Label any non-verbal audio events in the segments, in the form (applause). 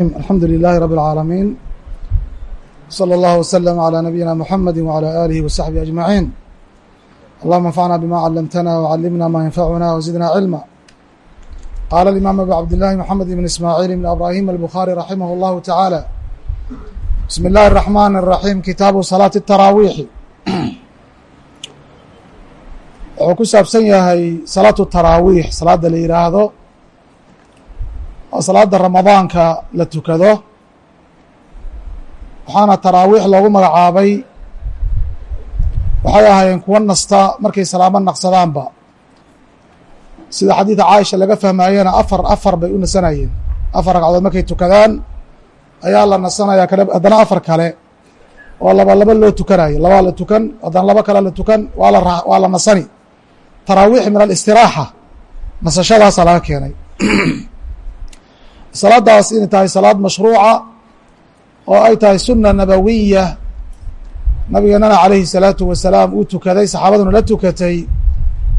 alxamdu للh رb العاalمين slى اllه وsلم عlى نبيina mحamd وعlى آlih وصaxبه أجمaعين اllهma انfعna bma cلمtna وعلمna ma ينfعna وزidna عilmا qاla الإmام أbو cبداللahi محamed بن إسmاعيل بن إbrاhيم الbخاري رaحimه الlه taعالى بsم الlh الرحمن الرaحيم kitaabu صلاaة التaraaويxi wuxuu ku saabsan yahay salaaة الtaraaويح salaada la yihaahdo salaada ramadaanka la tukado waxaana taraawiix loogu magacaabay waxay ahaayeen kuwa nasta markay salaamo naqsadaanba. Sida xadiida caaisha laga fahmaayena afar afar bay u nasanayeen. Afar ragcadood markay tukadaan ayaa la nasanaya kale haddana afar kale oo laba laba loo tukanayo labaa la tukan haddana laba kale la tukan waa la nasani. Taraawiix min alistiraaxa nasashadaasaa laga keenay (clears throat) salaadaas inay tahay salaad mashruuca oo ay tahay suna nabawiya nabigeennana calayhi salaatu wasalaam uu tukaday saxaabaduna la tukatay.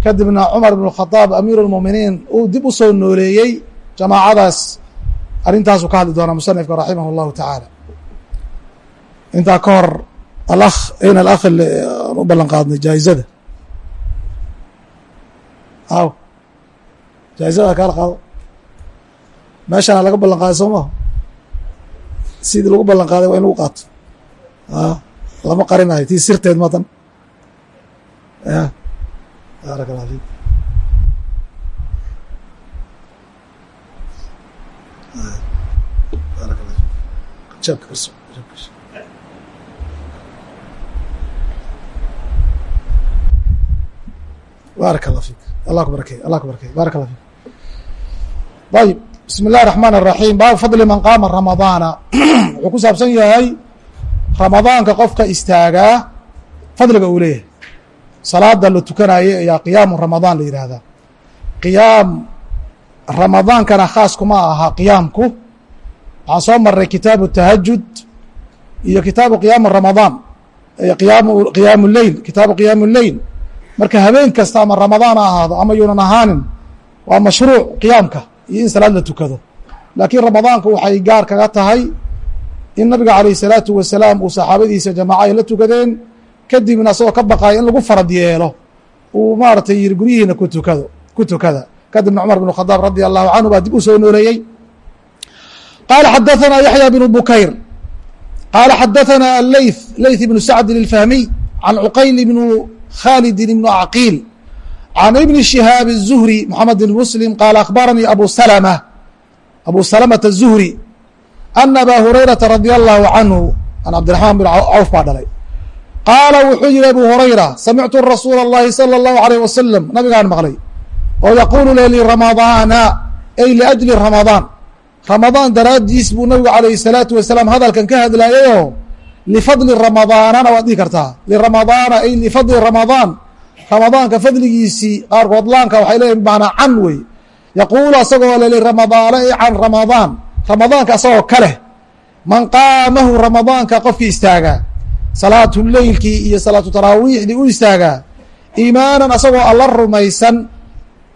Kadibna cumar ibnu khadaab amiiru lmuuminiin uu dib u soo nooleeyey jamaacadaas. Arrintaasuu ka hadli doonaa musanifka raximah اllahu tacaala. Intaa ka hor alakh ayna alakh uh, u ballan qaadnay jaaizada aw jaaizada kala qaado meeshana laga ballan qaaday soo maha sidii lagu ballan qaaday waa in lagu qaato lama qarinayo tii sirteed matan ya baaraka allah fik baaraka allah fik allah ku barakey allah ku barakey baaraka allah fik ayib bismi اllahi الرaحmaan الraحيim baabu fadli man qaama ramadaana (clears throat) wuxuu ku saabsan yahay ramadaanka qofka istaagaa fadliga uu leeyahay salaada la tukanayo ayaa qiyaamu ramadaan la yihahdaa qiyaam ramadaankana khaas kuma aha qiyaamku waxaan soo maray kitaabu tahajud iyo kitaabu qiyaamu ramadaan qiyaamu qiyaamu leyl kitaabu qiyaamu leyl marka habeen kasta ama ramadaan ha ahaado ama yuunan ahaanin waa mashruuc qiyaamka iyo in salaad la tukado. Laakiin ramadaanku waxay gaar kaga tahay in nabiga calayh salaatu wasalaam uu saxaabadiisa jamaaca ay la tukadeen kadibna asagoo ka baqaaya in lagu farad yeelo. Uu maaratay yiri guryihiina ku tukado ku tukada. Kadibna cumar bn khadaab radi allahu canhu baa dib u nooleeyey. Qaala xadaanaa yaxya bnu bukayr qaala xadaanaa aleyth leyth ibnu sacdin alfahmiy can cuqayl ibnu khaalidin ibnu acqiil can ibni shihaab الzuhri moxamed bn muslim qaala akhbaranii abu salma abu salamata الzuhri ana aba hurayrata radi allahu canhu an cabdiraxmaan bin cawf baa dhalay qaala wuxuu yihi abu hurayra samictu rasuula اllahi salى اllahu alayh wasalam nabigaan maqlay oo yaquulu le liramadaana ay liajli ramadaan ramadaan daraaddiis buu nabigu calayhi الsalaatu wasalaam hadalkan ka hadlaayayoo lifadli ramadaanana waad dhihi kartaa liramadaana ay lifadli ramadaan ramadaanka fadligiisii qaarkood laanka waxay leeyihiin bimacnaa can wey yaquulu asagoo le liramadaana ay can ramadaan. Ramadaanka asagoo ka leh man qaamahu ramadaanka qofkii istaagaa. Salaatu leylkii iyo salaatu taraawiixdii u istaagaa. Iimaanan asagoo alla rumaysan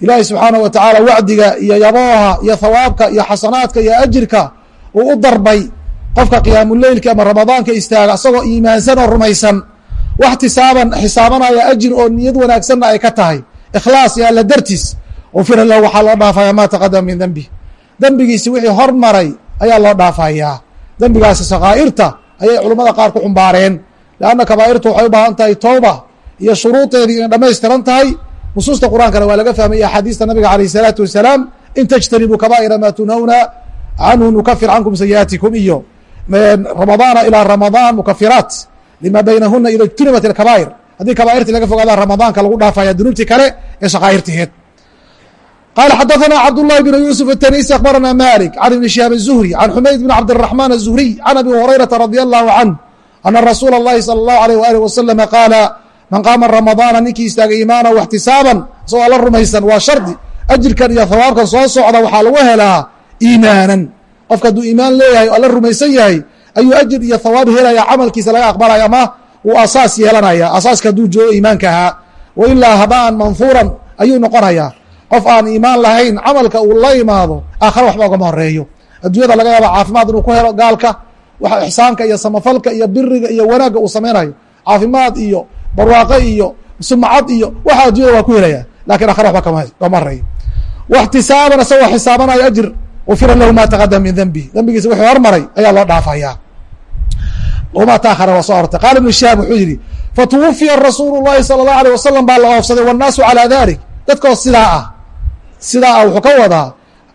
ilaahi subxaanahu wa tacaala wacdiga iyo yabooha iyo hawaabka iyo xasanaadka iyo ajirka uu u darbay qofka qiyaamuleylki ama ramadaanka istaaga asagoo iimaansan oo rumaysan wax tisaaban xisaabanaya ajir oo niyad wanaagsanna ay ka tahay. Ikhlaas iyo alla dartiis. Ufira lahu waxaa loo dhaafaya ma taqadama min dembi dembigiisi wixii hormaray ayaa loo dhaafayaa dembigaasi sakaa'irta ayay culummada qaar ku xumbaareen. Leanna kabaa'irtu waxay u baahan tahay towba iyo shuruudeedii inay dhamaystiran tahay. Nusuusta qur'aankana waa laga fahmay axaadiista nabiga calayh isalaatu wasalaam in tajtanibuu kabaa'ira maa tunhawna canhu nukafir cankum sayi'aatikum. Iyo ramadaana ilaa ramadaan mukafiraat lima baynahuna ida ijtunibat ilkabaa'ir haddii kabaa'irtii laga fogaadaa ramadaanka lagu dhaafaya dunuubtii kale ee shaqaa'irtiheed qال xdثna cبداللhi بن يوسف التنيسي أخبرنا مالك عن بن شهاب الزهري عن حمayd بن عبدالرحمن الزهري عن أبي هريرة رضي الله عنه أن رsuuل اللhi صلى الله عليه وآله وسلم قاaل maن قاama رمضاaنa ninkii istaagay iimaana واxtisaaبا isagoo alla rumaysan waa shardi أjirkan iyo hawaabkan soo socda waxaa lagu helaa iimaanan qofka hadduu iimaan leeyahay o alla rumaysan yahay ayuu ajir iyo hawaab helaya camalkiisa laga aqbalaya ama uu asaas yeelanaya. Asaaska hadduu joogo iimaanka ahaa. Wailaa habaan manfuuran ayuu noqonayaa qof aan iimaan lahayn camalka uu la imaado aakhare waxba ogama horeeyo adduunyada laga yaaba caafimaad inuu ku helo gaalka wa ixsaanka iyo samafalka iyo biriga iyo wanaagga uu samaynayo. Caafimaad iyo barwaaqe iyo sumcad iyo waxa addunyada waa ku helaya laakiin akhare waba kama horeeyo waxtisaaban isagoo xisaabanayo ajir ufira lahu ma taqadama min dembih dembigiisa wuxuu hormaray ayaa loo dhaafayaa wma taahara waa soo qaala ibnu shihaab wuxuu yihi fatuwafiya rasuulu llahi sala allahu aleyh wasalam baa la oofsaday wannaasu calaa dalik dadkoo sidaa ah sidaa ah wuxuu ka wadaa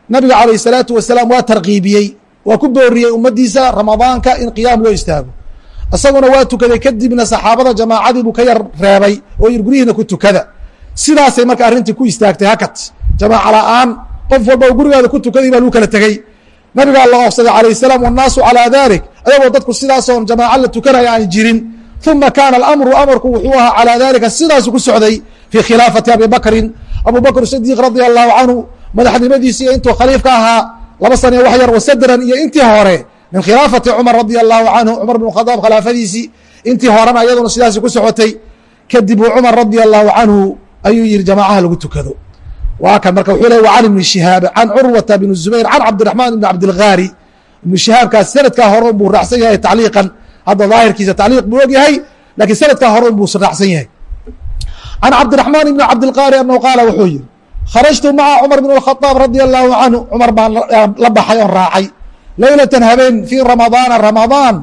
nabiga calayh salaatu wasalaam waa tarkiibiyey waa ku booriyey ummaddiisa ramadaanka in qiyaam loo istaago. Isaguna waa tukaday kadibna saxaabada jamaacadii buu ka yar reebay oo yir guryihiina ku tukada. Sidaasay marka arrintii ku istaagtay hakat jamaaca la'aan qof walba oo gurigaada ku tukaday baa lagu kala tegey nabigaa la oofsaday calayh salaam wannaasu calaa dalik ayagoo dadku sidaasoon jamaaco la tukanaya aan jirin. Uma kaana alamru amarku wuxuu ahaa calaa dalika sidaasu ku socday fii khilaafati abi bakrin. Abu bakr sidiiq radia allahu canhu madaxnimadiisii intuu khaliif ka ahaa laba sane wax yar wasadran iyo intii hore min khilaafati cumar radia allahu canhu cumar bn khadaab khilaafadiisii intii horena iyaduna sidaasi ku socotay. Kadib cumar radia allahu canhu ayuu yihi jamaacaha lagu tukado waa kan marka wuxuu le wa can ibni shihaab can curwata bn zubayr can cabdiraxmaan ibn cabdilgaari ibnu shihaabkaas sanadkaa hore buu raacsan yahay tacliiqan. Hadda daahirkiisa tacliiq buu og yahay sanadkaa hore buu raacsan yahay. Can cabdiraxmaan ibni cabdilqaari annahu qaala wuxuu yihi kharajtu maca cumar bn اkhadaab radia allahu canhu. Cumar baan la baxay oon raacay. Leylatan habeen fii ramadaana ramadaan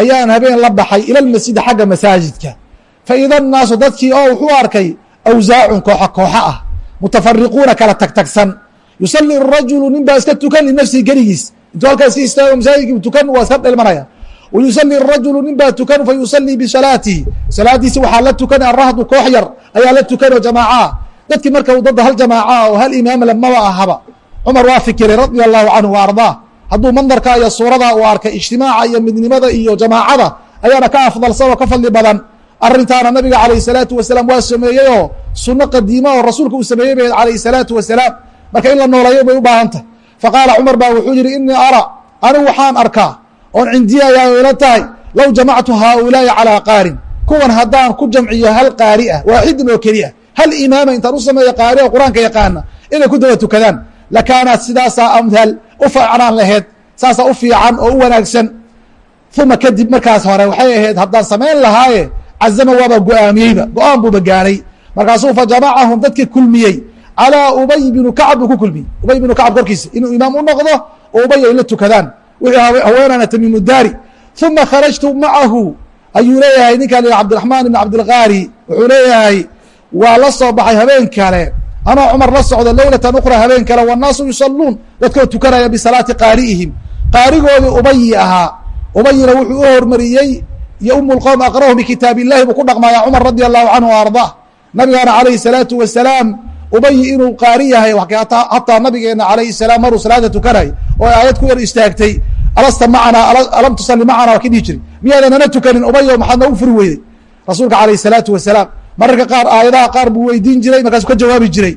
ayaan habeen la baxay ila lmasjidi xagga masaajidka. Faida annaasu dadkii oo wuxuu arkay awsaacun kooxo kooxo ah mutafariquuna kala tagtagsan yusalli rajulu nin baa iska tukan linafsihi keligiis intuu halkaa iska istaago masaajidkii tukan waa iska dhelmanaya wa yusalli rajulu nin baa tukan fa yusallii bisalaatihi salaadiisi waxaa la tukan arahdu koox yar ayaa la tukan oo jamaaca dadkii marka dadda hal jamaaca oo hal imaam lamaba ahaba cumar waa fikiray radia allahu canhu wa hadduu mandarka iyo suurada uu arkay ijtimaaca iyo midnimada iyo jamaacada ayaana ka afdalsan oo ka fadli badan arrintaana nabiga calayh salaatu wasalaam waa sameeyey oo sunno qadiima oo rasuulka uu sameeyey bay calayh salaatu wasalaam. Marka in la nooleeyo bay u baahan tahy faqaala cumar baa wuxuu yihi inii ara anigu waxaan arkaa oon cindiyayaa ila tahay low jamactu haaulaa'i calaa qaarin. Kuwan haddaan ku jamciyo hal qaari ah waaxidin oo keli ah hal imaama intaan u sameeyo qaari oo qur'aanka yaqaana inay ku daba tukadaan? Lakaanaat sidaasaa amhal u fiicnaan laheyd saasaa u fiican oo u wanaagsan. Uma kadib markaas hore waxay ahayd haddaan samayn lahaaye cazama waaba go'aamiyeyba go'aan buuba markaasuu fa jamacahum dadkii kulmiyey calىa ubay binu kacb buu ku kulmiyey ubay binu kacb korkiisa inuu imaam u noqdo oo ubay ay la tukadaan wixii haweenana tamiimu uma kharajtu macahu ayuu leeyahay ninkaa la cabdiraxmaan ibn cabdilgaari wuxuu leeyahay waa la soo baxay habeen kale anoo cumar la socdo leylatan ukra habeen kale wannaasu yusaluun dadkoo tukanaya bisalaati qaari'ihim qaarigoodii ubayi ahaa ubayina wuxuu u hormariyey iyo um lqowm aqrahum bikitaab illahi buu ku dhaqmaya cumar radi allahu canhu o arda nabigaana calayhi salaatu wasalaam ubayi inuu qaari yahay hataa nabigeena alayhi salaam maruu salaada tukanay oo aayad ku yar istaagtay alasta macanaa alam tusali macana waa ki dhihi jiri miyaadan nana tukanin ubayo maxaad noogu furi weyday rasuulka alayh salaatu wasalaam mararka qaar aayadaha qaar buu weydiin jiray markaasuu ka jawaabi jiray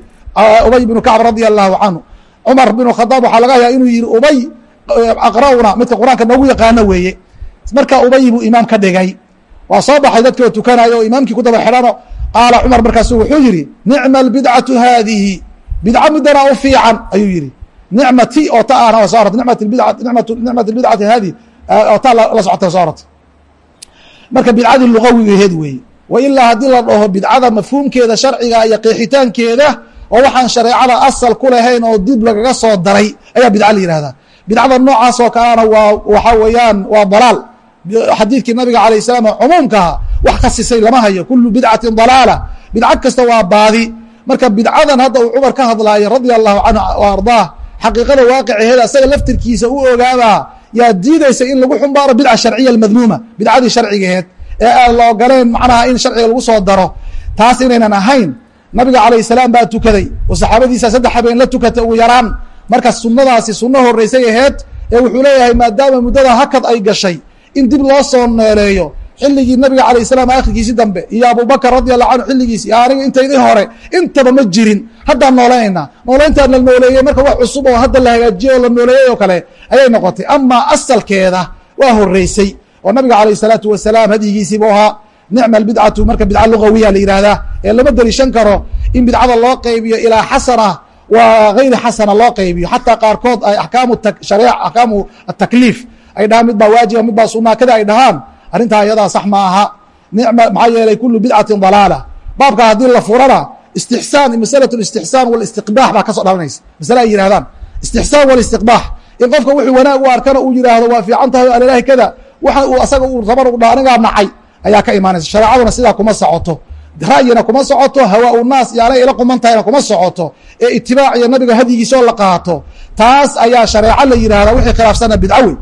ubay binu kacb radia allahu canhu cumar binu khadaab waxaa laga hayaa inuu yihi ubay aqra'una midka qur'aanka noogu yaqaano weeye marka ubay buu imaam ka dhigay waa soo baxay dadkii oo tukanaya oo imaamkii ku daba xidhano qaala cumar markaasu wuxuu yihi nicma albidcatu haadihi. Bidca midanaa u fiican ayuu yihi nicmati oo ta ahna waa bidca nimat nicmat bidcati haadihi oo ta la socotay soo arortay marka bidcadii lugawigeed weeye. Wa ilaa haddii la dhaho bidcada mafhuumkeeda sharciga iyo qeexitaankeeda oo waxaan shareecada asal ku lahayn oo dib lagaga soo daray ayaa bidca la yihahdaa bidcada noocaas oo kalena waa waxa weeyaan waa dalaal xadiidkii nabiga alayh salaam oo cumuumkaha wax ka sisay lama hayo. Kulu bidcatin dalaala. Bidco kasta waa baadi. Marka bidcadan hadda uu cumar ka hadlaayo radia allahu canhu ardaah xaqiiqada waaqiceheeda asaga laftirkiisa u ogaabaa yaa diidaysa in lagu xumbaaro bidca sharciya almadmuuma bidcadii sharcigaheed ee aan la ogoleen macnaha in sharciga lagu soo daro. Taas inaynan ahayn nabiga calayh salaam baa tukaday. Oo saxaabadiisa saddex habeen la tukatay ugu yaraan. Marka sunadaasi sunno horeysay aheed ee wuxuu leeyahay maadaama muddada hakad ay gashay in dib loo soo nooleeyo xilligii nabiga alayh salaam akhirkiisi dambe iyo abubakr radi allahu canhu xilligiisi iyo aniga intaydii hore intaba ma jirin. Haddaan nooleynayna nooleyntaan la nooleeyey marka wax cusub oo hadda la hagaajiyey oo la nooleeyey oo kale ayay noqotay. Amaa asalkeeda waa horeysay oo nabiga alayh salaatu wasalaam hadyigiisiibu ahaa nicma albidcatu marka bidca lugawiya la yihahdaa ee lama deliishan karo in bidcada loo qaybiyo ilaa xasana waa gayri xasana loo qaybiyo. Xataa qaarkood ay akaamu akaamu atakliif ay dhahaan mid baa waajiba mid baa sunaa kada ay dhahaan arrintaa iyadaa sax ma aha. Maxaa yeelay kulu bidcatin dalaala. Baabka haddii la furana istixsaan masalatu istixsaan walistiqbaax baa ka soo dhalanaysa masale ay yihahdaan istixsaan walistiqbaax in qofka wuxuu wanaag u arkana uu yidhaahdo waa fiican tahay o alilaahi kada. Waxa uu asaga uu raban u dha anigaa nacay. Ayaa ka imaanaysa. Shareecaduna sidaa kuma socoto. Ra'yina kuma socoto hawaa u naas ila quman tahayna kuma socoto. Ee itibaac iyo nabiga hadyigiisoo la qaato. Taas ayaa shareeco la yidhahdaa wixii khilaafsana bidcawi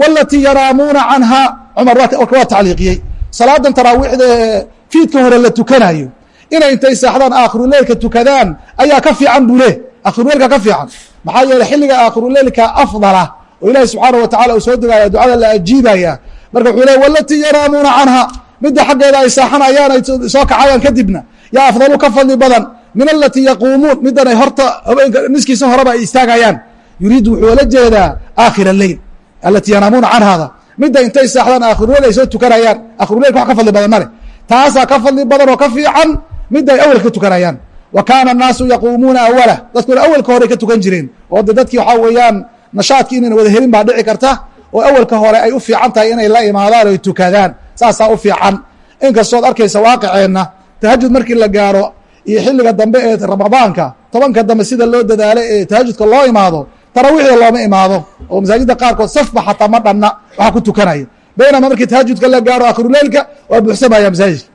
walatii yanaamuuna canha cumar waa tacliiqiyey salaadan taraawiixda ee fiidka hore la tukanayo inay intay saaxdaan aakhiruleilka tukadaan ayaa ka fiican buu le aakhiruleilka ka fiican maxaa yeeley xilliga aakhiruleilka afdala oo ilaahi subxaana wa tacala uu soo degaya ducada la ajiibaya marka wuxuu le walatii yanaamuuna canha midda xaggeeda ay saaxanayaan ay soo kacayaan kadibna yaa afdalu ka fadli badan min alatii yaquumuun middan ay horta habeenka niskiisa horeba ay istaagayaan yuriidu wuxuu la jeedaa aakhir aleyl alatii yanaamuuna canhada midda intay saaxdaan aakhiruleil ay soo tukanayaan aakhiruleilka wax ka fadli badan male taasaa ka fadli badan oo ka fiican midda ay ka tukanayaan wa kaana annaasu yaquumuuna awala dadkuna awelka horey ka tukan jireen oo de dadkii waxaa weeyaan nashaadkii inayna wada helin baa dhici karta oo awelka hore ay u fiican tahay inay la imaadaan oy tukadaan saasaa u fiican inkastood arkaysa waaqiceenna tahajud markii la gaaro iyo xilliga dambe ee ramadaanka tobanka dambe sida loo dadaalo ee tahajudka loo imaado taraawiixda looma imaado oo masaajidda qaarkood safba xataa ma dhanna waxaa ku tukanaya baynama markii tahajudka la gaaro akhiruleilka waa buuxsamaya masaajidka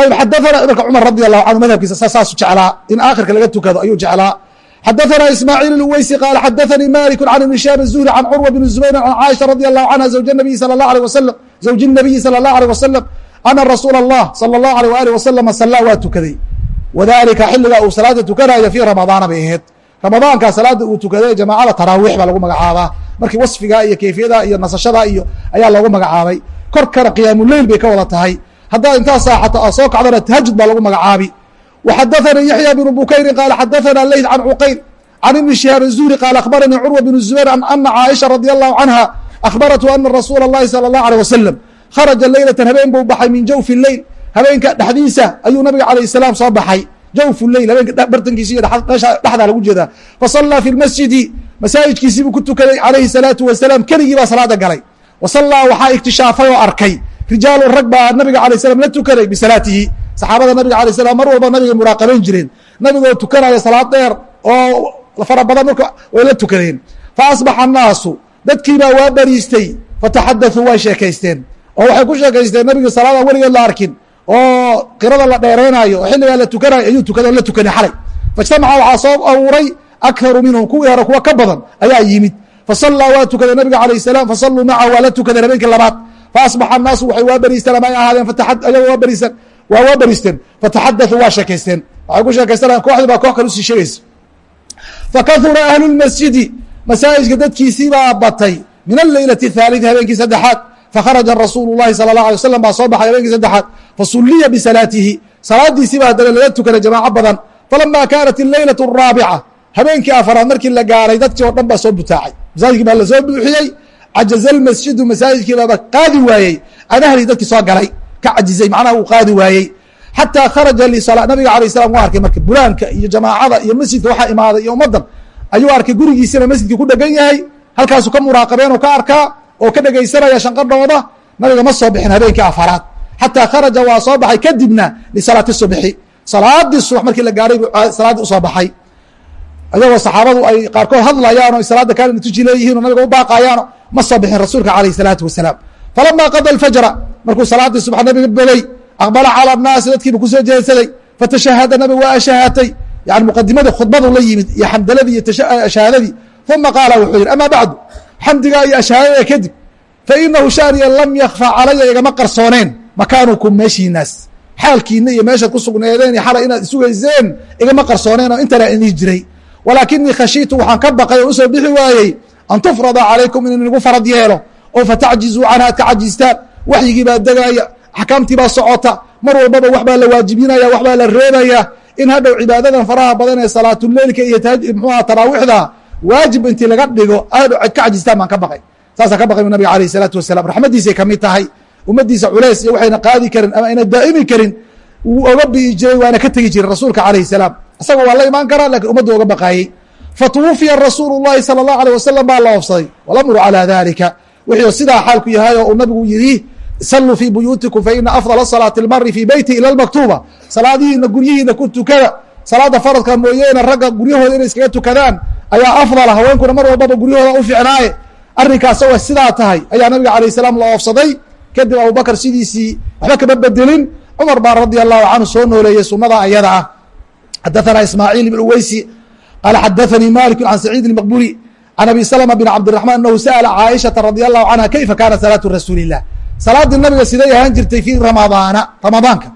ayb xadaana marka cumar radi allahu canhu madhabkiisa saasu jeclaa in aakhirka laga tukado ayuu jeclaa xadaثna ismaaciil اweysi qaal xadaثanii malik can ibn shaab الzuhri can curwa bn zubayr can caaisha radi allahu canha zawj nabiyi sal اlah alيه waslm zawji الnabiyi salى اllah alيه wasalam ana rasuula اllah salى اllahu alيh waalih wasalama sallaa waa tukaday wadalika xiliga uu salaada tukanayo fii ramadaana bay ahayd ramadaanka salaada uu tukaday jamaacada taraawiix baa lagu magacaabaa markii wasfiga iyo kayfiyada iyo nasashada iyo ayaa loogu magacaabay korkana qiyaamuleil bay ka wada tahay haddaad intaa saaxato a soo kacdana tahajud baa lagu magacaabi وxadaثnii yaحyى بن bukayri qاal xadaثna leyt can cuqayl can ibni شhihaab الzuhri qaal akhbaranii curwa bn الزubayr ana caaisha radي الlahu canha akhbaratu ana rasuula الlahi salى الlah عalيه wasalam kharaja leylatan habeen buu baxay min jawfi leyl habeenka dhexdiisa ayuu nabiga calayh الsalaam soo baxay jawfuleyl habeenka bartankiisi iyo dhexdaa lagu jeedaa. Fasallaa fi lmasjidi masaajidkiisii buu ku tukaday calayhi salaatu wasalaam. Keligii baa salaada galay. Wa sallaa waxaa iktishaafay oo arkay. Rijaalun rag baa nabiga alay slam la tukaday bisalaatihi saxaabada nabiga alay slam mar walba nabiga muraaqabayn jireen. Nabigoo tukanaya salaad dheer oo fara badan marka way la tukadeen fa asbaxa annaasu dadkiibaa waa bariistay. Fataxadaثuu way sheekaysteen. Oo waxay ku sheekaysteen nabiga salaada weligeed la arkin oo qirada la dheeraynayo oo xilligaa la tukanayo ayuu tukada la tukanay xalay faijtamaca waxaa soo abuuray akharu minhum kuwii hore kuwa ka badan ayaa yimid fasallaa waa tukaday nabiga alayh salaam fasalluu macahu waa la tukadeen habeenkii labaad faasbaxa annaasu waxay waa beriisteen ama ay ahaadeen ayagoo waa beriisteen waa waa beriisteen fataxadaثuu waa sheekaysteen waxay ku sheekaysanayan kooxdii baa koox kale usii sheegaysa fakahura ahlu اlmasjidi masaajidka dadkiisii baa batay min alleylati الثaalثi habeenkii saddexaad fakharaja rasuulu الlahi salى الlaه alيه waslm baa soo baxay habeenkii saddexaad fasuliya bisalaatihi salaadiisii baa haddana lala tukanay jamaaco badan falama kaanat الleylaة الraabica habeenkii afaraad markii la gaaray dadkii oo dhan baa soo butaacay masaajidkii baa lasoo buuxiyey cajaza lmasjidu masaajidkii baaba qaadi waayey can ahlihi dadkii soo galay ka cajizay macnaha uu qaadi waayey xataa kharaja lisala nabiga alayh salam waa arkay marka bulaanka iyo jamaacada iyo masjidka waxaa imaaday iyo ummaddan ayuu arkay gurigiisina masjidkii ku dhegan yahay halkaasuu ka muraaqabeen oo ka arkaa oo ka dhegaysanaya shanqadhooda nabiga ma soo bixin habeenkii afaraad. Xataa kharaja waa soo baxay kadibna lisalaati subxi salaadii subax markii la gaaray buu salaadii u soo baxay. Ayagoo saxaabadu ay qaarkood hadlayaano salaada kaalina tuji leeyihiin oo nabiga u baaqayaano ma soo bixin rasuulka calayh salaatu wasalaam. Falama qada alfajra markuu salaadii subax nabiga bogay aqbala cala naasi dadkiibu ku soo jeedsaday fatashahada nabigu waa shahaatay yani muqadimadii khudbadu la yimid iyo xamdaladii iyo shahaadadii uma qaala wuxuu yidhi ama bacdu? Xamdigaa iyo ashahaadada kadib fainahu shaaniya lam yakfa calaya igama qarsooneen. Makaanukum meeshiinaas xaalkiina iyo meeshaad ku sugneedeen iyo xalay inaad isugayseen igama qarsooneen oo intana idii jiray. Walaakinii khashiitu waxaan ka baqay oo u soo bixi waayey an tufrada calaykum in inagu farad yeelo oo fatacjizuu canha ad ka cajistaan waxyigii baa degaaya axkaamtii baa socota. Mar walbaba wax baa la waajibinaya wax baa la reebaya in hadhow cibaadadan faraha badan ee salaatuleilka iyo mxuaha taraawiixda waajib intii laga dhigo hadhow ad ka cajistaan baan ka baqay. Saasaan ka baqay nabiga alayh isalaatu wasalam raxmadiisay ka mid tahay. Ummaddiisa culeys iyo waxayna qaadi karin ama ayna daa'imi karin. Wuu jiray waana ka tegi jiray rasuulka calayh salaam. Isaga waa la imaan karaa laakiin ummadda oga baqaayey fatuwufiya rasuulu llahi sala allahu alيh wasalam baa la oofsaday. Walamru calaa dalika wixii sidaa xaalku yahay oo uu nabigu yidhi saluu fii buyuutikum faina afdala salaati اlmari fii beyti ila lmaktuuba salaadihiina guryihiina ku tukada. Salaada faradka mooyeene ragga guryahooda inay iskaga tukadaan ayaa afdala ah. haweenkuna mar walbaba guryahooda u ficnaaye arrinkaaswa sidaa tahay. Ayaa nabiga alayh salaam la oofsaday. Kadib abubakar sidiisii waxba kama bedelin cumar baa radia allahu canhu soo nooleeyey sunada ayada ah. Xadaanaa ismaaciil ibn uweysi qaala xadaanii maliku can saciid maqburi can abi salma bin cabdiraxman anahu sa'ala caaishata radi allahu canha kayfa kaana salaatu rasuuli lah salaadii nabiga siday ahaan jirtay fii ramadaana ramadaanka.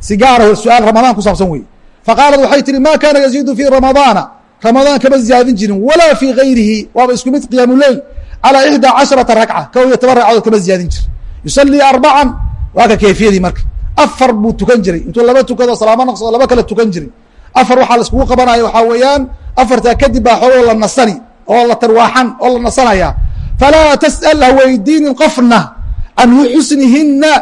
Si gaara su'aal ramadaan ku saabsan weye faqaalat waxay tihi ma kaana yaziidu fii ramadaana? ramadaan kama ziyaadin jirin walaa fii gayrihi waaba isku mid qiyaamu leyl calaa ixdaa casharata ragca kow iyo toban ragcadood kama ziyaadin jiri yusalii arbacan waa ka kayfiyadii marka. Afar buu tukan jiray intuu laba tukado salaamo naqsoo laba kale tukan jiray afar waxaa laiskugu qabanaya waxaa weeyaan afartaa kadib baa xoogoo la nasani oo la tarwaaxan oo la nasanaya falaa tas'al ha weydiinin qofna canhu xusnihinna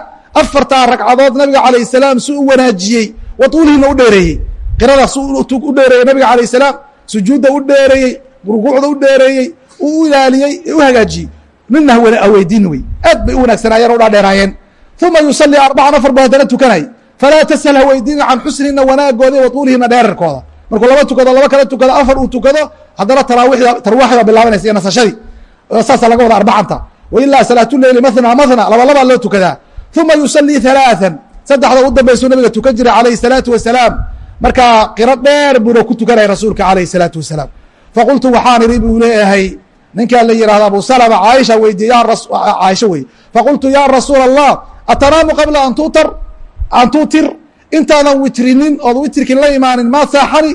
afartaa ragcadood nabiga calayh salaam si u wanaajiyey wa tuulihinna u dheereeyey. Qiradaas u dheereeyey nabiga calayh salaam sujuudda u dheereeyey rukuucda u dheereeyey u ilaaliyey u hagaajiyey. Nina ha weydiini wey. Aad bay u wanaagsanaayeen o dhaadheeraayeen uma yusalii arbacan afar buu haddana tukanay. Falaa tasal ha weydiina can xusnihina wanaagooda wa tuulihina dheerarkooda. Markuu laba tukado laba kala tukado afar uu tukado haddana tarwaaxda bilaabanaysa iyo nasashadii. Saasa laga wada arbacanta. Wailaa salaatuleyli mathna mathna laba labaa loo tukadaa. Uma yusalii halaathan saddexda u dambaysuu nabiga tukan jiray calayhi salaatu wasalaam markaa qiro dheer buuna ku tukanaya rasuulka calayhi salaatu wasalaam. Faqultu waxaan idhi buu leeyahay. Ninkaa la yihahdo abu salama caaisha weydiye caaisha weye faqultu ya rasuula allah atanaamu qabla an tutar an tuutir intaadan witrinin ood witrkin la imaanin maa saaxani?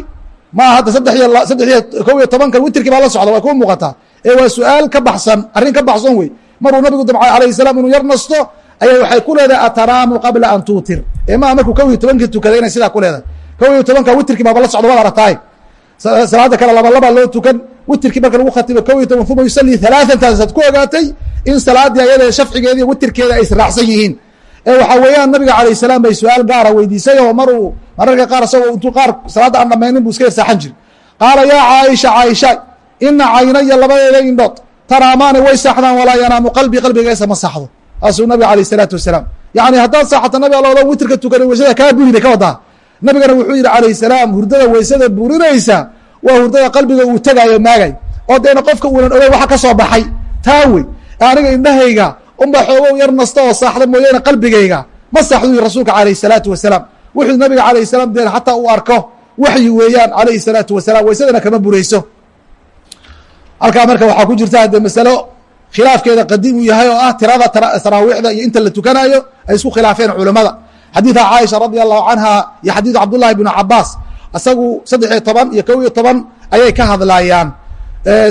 Ma hadda saddex iyo saddex iyo kow iyo tobankan witrkii baa la socda way kuu muuqataa ee waa su'aal ka baxsan arrin ka baxsan wey. Maruu nabigu damcay alayh salaam inuu yar nasto ayaa waxay ku leedahay atanaamu qabla an tuutir. Ee maa markuu kow iyo tobankii tukaday inay sidaa ku leedahay kow iyo tobanka witrkii baaba la socda waad aragtaay salaada kale laba labaa loo tukan witrkii marka lagu khatibo kow iyo toban uma yusalii halaatan taasaad ku ogaatay in salaadii ayada shafcigeeda iyo witrkeeda ay israacsan yihiin. Ee waxaa weeyaan nabiga calayh salaam bay su'aal gaara weydiisay oo mar uu mararka qaar isagoo intuu qaar salaadda aan dhamaynin buu iska yarsaaxan jiri qaala yaa caaisha caaisha ina caynaya labadeeda indhood tanaamaani way saaxdaan walaa yanaamu qalbi qalbigaysa ma saaxdo. Taasuu nabiga alayh salaatu wasalaam. Yacni haddaad saaxato nabi aloodo witrka tukanay weysada kaa buri ka wadaa nabigana wuxuu yidhi calayh salaam hurdada weysada burinaysa waa hurdada qalbiga uu tegaayo maagay. Oo deena qofka uunan ogeyn waxa ka soo baxay. Taa wey aniga indhahayga unba xoogow yar nasta oo saaxda mooyaane qalbigayga ma saaxdu rasuulka calayh salaatu wasalaam. Wuxuu nabiga calayh salaam deen xataa uu arko waxyi weeyaan calayhi salaatu wasalaam waysadana kama burayso. Halkaa marka waxaa ku jirta haddee masalo khilaafkeeda qadiim uu yahay oo ah tirada taraawiixda iyo inta la tukanayo ay isku khilaafeen culimmada xadiiثa caaisha radi alahu canha iyo xadiiu cabdulahi bn cabaas isagu saddex iyo toban iyo kow iyo toban ayay ka hadlaayaan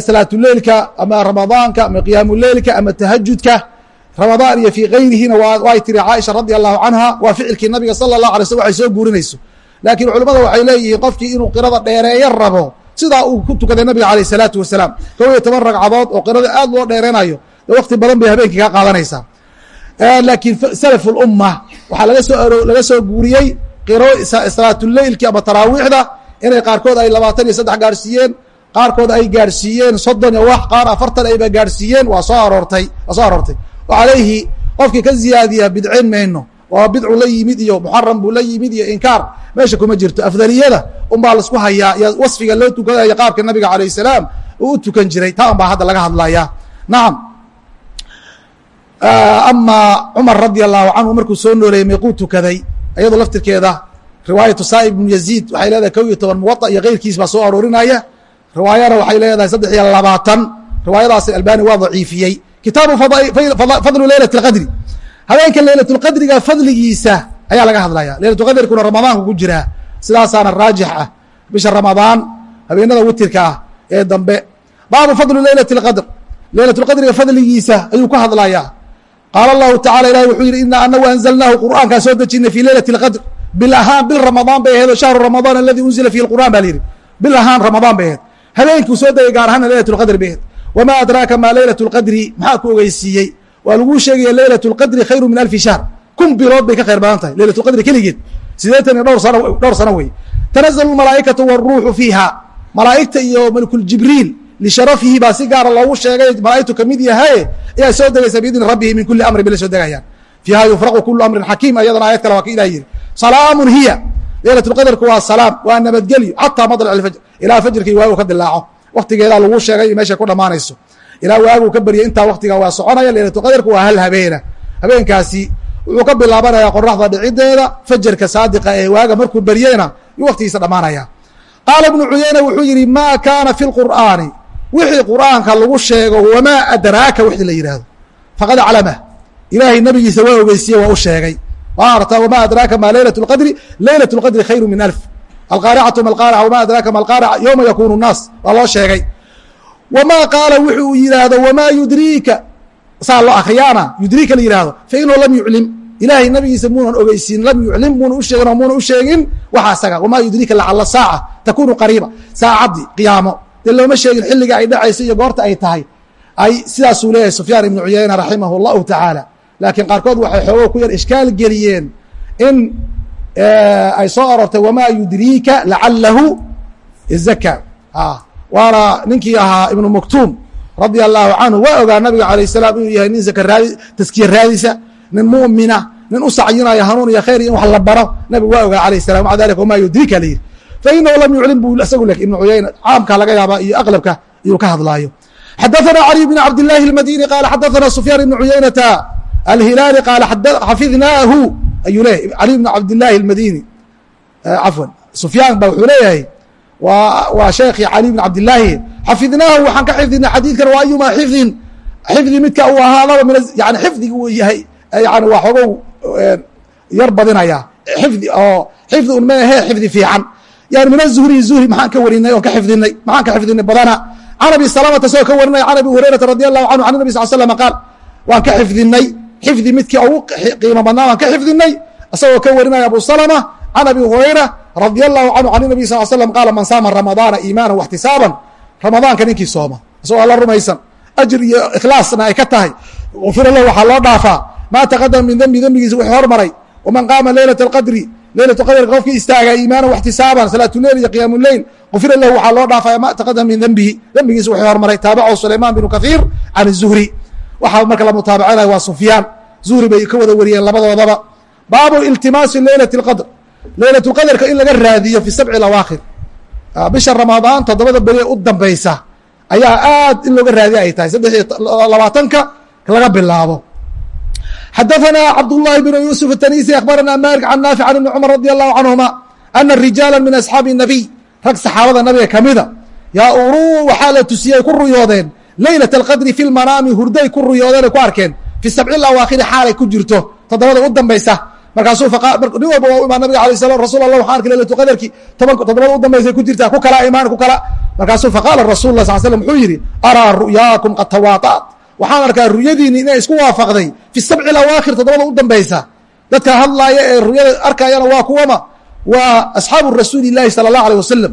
salaatuleilka ama ramadaanka ama qiyaamuleilka ama tahajudka ramadaan iyo fii gayrihina way tiri caaisha radi alahu canha waa ficilkii nabiga sala اlah alay slm waxay soo guurinayso. Laakiin culimmada waxay leeyihiin qofkii inuu qirada dheereeyo rabo sidaa uu ku tukaday nabiga caleyh salaatu wasalaam. Kow iyo toban ragcadood oo qirada aad loo dheereynayo waqti badan bay habeenkii kaa qaadanaysaa laakiin salaf اlumma waxaa laga soo aro laga soo guuriyey qiro salaatuleilki ama taraawiixda inay qaarkood ay labaatan iyo saddex gaarsiiyeen qaarkood ay gaarsiiyeen soddon iyo wax qaar afartan ayba gaarsiiyeen waa soo aroortay waa soo aroortay. Alayhi qofkii ka ziyaadiya bidcin mayno waa bidcu la yimid iyo muxaram buu la yimid iyo inkaar meesha kuma jirto. Afdaliyada unbaa la isku hayaa iyo wasfiga loo tukanayo qaabka nabiga alayh salaam uu u tukan jiray. Taa un baa hadda laga hadlaya nacam ama cumar radi allahu canhu markuu soo nooleeyey meequu tukaday iyadoo laftirkeeda riwaayatu saa'ib ibnu yaziid waxay leedahay kow iyo toban muwaa iyo keyrkiis baa soo aroorinaya riwaayana waxay leedahay saddex iyo labaatan riwaayadaasi albani waa daciifiyey kitaabu fadlu leylat اqadri habeenka leylat اlqadriga fadligiisa ayaa laga hadlaya leylat qadrikuna ramadaanku ku jiraa sidaasaana raajix ah bisha ramadaan habeenada witirka ah ee dambe baabu fadlu leylat اqadr leylat اlqadriga fadligiisa ayuu ka hadlaya qaala allahu tacala ilahi wuxuu yihi ina anagu anzalnaahu qur'aankaa soo dejinay fi leylat اlqadr bil ahaan bil ramadaan bay aheed o shahru ramadaan aladi unzila fihi qur'an ba la yihi bil ahaan ramadaan bay aheed habeenkuu soo degay gaar ahaana leylat اlqadr bay aheed wma adraaka ma laylaة اlqadri maxaa ku ogeysiiyey waa laguu sheegaya laylaة اlqadri khayru min alfi shahr kun bilood bay ka khayr badan tahay laylaة اlqadri keligeed sideetan iyo dhowr sano dhowr sano wey tanazalu malaaikatu wاruuxu fiiha malaa'igta iyo malkuljibriil lisharafihi baa si gaara loogu sheegay malaa'igtu ka mid yahaye ayaa soo degaysa biidni rabbihi min kuli amrin bay la soo degayaan fiiha yufraqu kulu amrin xakiim ayadana aayad kale waa ka ilah yidhi salaamun hiya leylat lqadarku waa salaam waa nabadgelyo xataa madlac alfajr ilaa fajrkii waagu ka dilaaco waktigeedaa lagu sheegay meeshay ku dhammaanayso ilaa waaguu ka beryay intaa waktigaa waa soconaya leylatulqadarku waa hal habeena habeenkaasi wuxuu ka bilaabanayaa qoraxda dhicideeda fajarka saadiqa ee waaga markuu beryeyna yuu waktigiisa dhammaanaya qaala ibnu cuyeyne wuxuu yidhi maa kaana fi lqur'aani wixii qur'aanka lagu sheego wamaa adraaka wixii la yidhaahdo faqad aclama ilaahay nabigiisa waa ogeysiye waa u sheegay arta wma adraaka ma leylaة اqadri leylaة اqadri khayru min alf alqaaricatu ma alqaarica wma adraaka ma alqaarica yowma yakunu الnaas waa loo sheegay wma qaala wuxuu yidhaahdo wma yudriika saa loo akriyaana yudriika la yihahdo fainhu lam yuclim ilaahay nabigiisa muunan ogeysiin lam yuclim muuna usheegin oo muuna u sheegin waxa isaga wma yudriika lacala saaca takunu qariiba saacaddi qiyaamo dee looma sheegin xilliga ay dhacaysa iyo goorta ay tahay. Ay sidaasuu leeyahay sufyaan ibnu cuyayna raximah اllahu tacaala laakiin qaarkood waxay xoogo ku yar ishkaal geliyeen in eh, ay soo arortay wamaa yudriika lacalahu izaka ah, waana ninkii ahaa ibnu muktuum radia allahu canhu waa ogaa nabiga alayh salaam inuu yahay nin akaraadi taskiya raadisa nin mu'mina nin u sacyinayo hanuun iyo khayr in wax la baro. Nabigu waa ogaa alayh salam maa dalika wamaa yudriika la yidhi fainahu lam yuclim bu isagu lek ibnu cuyayna caamka laga yaaba iyo aqlabka inuu ka hadlaayo xadaثana caliي bn cabd الlahi الmadini qaala xadaثana sufyaan ibn cuyaynata alhilaali qaala xafidnaahu ayuu leeyahy cali bn cabdillaahi almadini cafwan sufyaan ba wuxuu leeyahay wa waa sheekhi cali bn cabdillaahi xafidnaahu waxaan ka xifdinay xadiidkan waa ayuma xifdin xifdi midka uu ahaanaba min yani xifdigi uu yahay yani waa xoogow yar badinaya xifdi oo xifdi un meahe xifdi fiican yani min azuhri zuhri maxaan ka warinay oon ka xifdinay maxaan ka xifdinay badana. Can abi salamata isagoo ka warinaya can abi hurayrata radi allahu canhu can nabi sal slm qaal waan ka xifdinay xifdi midkii ugu qiimo badnaa waan ka xifdinay isagoo ka warinaya abu salama can abi hurayra radi allahu canhu can nabi sal slam qaala man saama ramadaana iimaana waxtisaaban ramadaanka ninkii sooma isagoo alla rumaysan ajir iyo ikhlaasna ay ka tahay ufira lahu waxaa loo dhaafaa maa taqadama min dembi dembigiisa wixii hormaray waman qaama leylata alqadri leylatu qadarka qofkii istaaga iimaana waxtisaaban salaatuleyl iyo qiyaamu leyl gufira lahu waxaa loo dhaafaya ma taqadama min dembihi dembigiisa wixii hormaray taabacahu sulayman binu kathiir can zuhri waxaa marka la mutaabacinaya waa sufyaan zuhri bay ka wada wariyeen labadoodaba baabu iltimaasi leylati اlqadr leylat lqadarka in laga raadiyo fi sabci awaakhir bisha ramadaan toddobada beri u dambaysa ayaa aad in looga raadiya ay tahay saddex iyo labaatanka laga bilaabo xadaثna cabdالlahi bn yuusuf الtanisi akhbarana malik can naafic can ibni cumar radi allahu canهuma ana rijaala min asxaabi الnabiy rag saxaabada nabiga kamida yaa uruu waxaa la tusiyey ku ruyoodeen leylaة اlqadri fi lmanaami hurday ku ruyoodeen ay ku arkeen fi sabci awaakhiri xaalay ku jirto toddobada u dambaysa markaasuu nin walba waa u imaan nabiga alay slam rasul allah waxaan arkay leylatu qadarki toban toddobada u dambaysay ku jirtaa ku kala imaan ku kala markaasuu faqaala rasul lah sal slam wuxuu yidhi araa ru'yaakum qad tawaata'at waxaan arkaa ruyadiini inay isku waafaqday fi sabci awaakhir toddobada u dambaysa. Dadka hadlaaya ee ruyada arkayana waa kuwama waa asxaabu rasuuli llahi sala allah alيh wasalam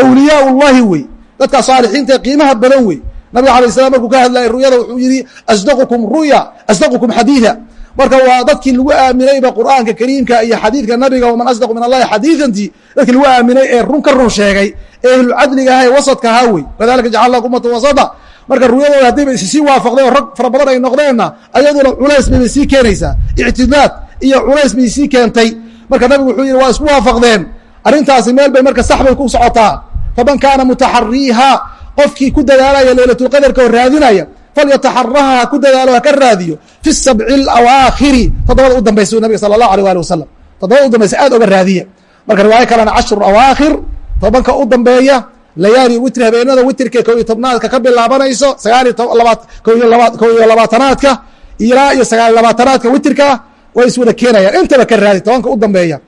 awliyaa llahi wey. Dadka saalixiinta qiimaha badan wey. Nabiga alay slam markuu ka hadlayay ruyada wuxuu yihi asdaqukum ruya asdaqukum xadiida. Marka waa dadkii lagu aaminayba qur'aanka kariimka iyo xadiidka nabiga waman asdaqu min allahi xadiidanti dadkii lagu aaminay ee run ka run sheegay. Ee ahlulcadliga ee wasadka ahaa wey. Kadalika jacalnakum ummatan wasada marka ruyadooda haddayba issii waafaqday oo rag fara badan ay noqdeenna ayaduna culays bay bay sii keenaysaa. Ictidaad iyo culays bay sii keentay. Marka nabigu wuxuu yihi waa isku waafaqdeen. Arrintaasi meel bay marka sax bay ku socotaa. Faman kaana mutaxariiha qofkii ku dadaalaya leylatulqadarka oo raadinaya falyataxaraha ha ku dadaalo ha ka raadiyo fi sabci awaakhiri. Toddobada u dambaysa nabiga sala allahu alيh ali wasalam toddobada u dambaysa aad oga raadiya marka riwaayo kalena cashru awaakhir tobanka u dambeeya layaali witr habeenada witrka ko iyo tobnaadka ka bilaabanayso ko iyo labaatanaadka ilaa iyo sagaal iyo labaatanaadka witrka way iswada keenayaan. Intaba ka raadi tobanka u dambeeya.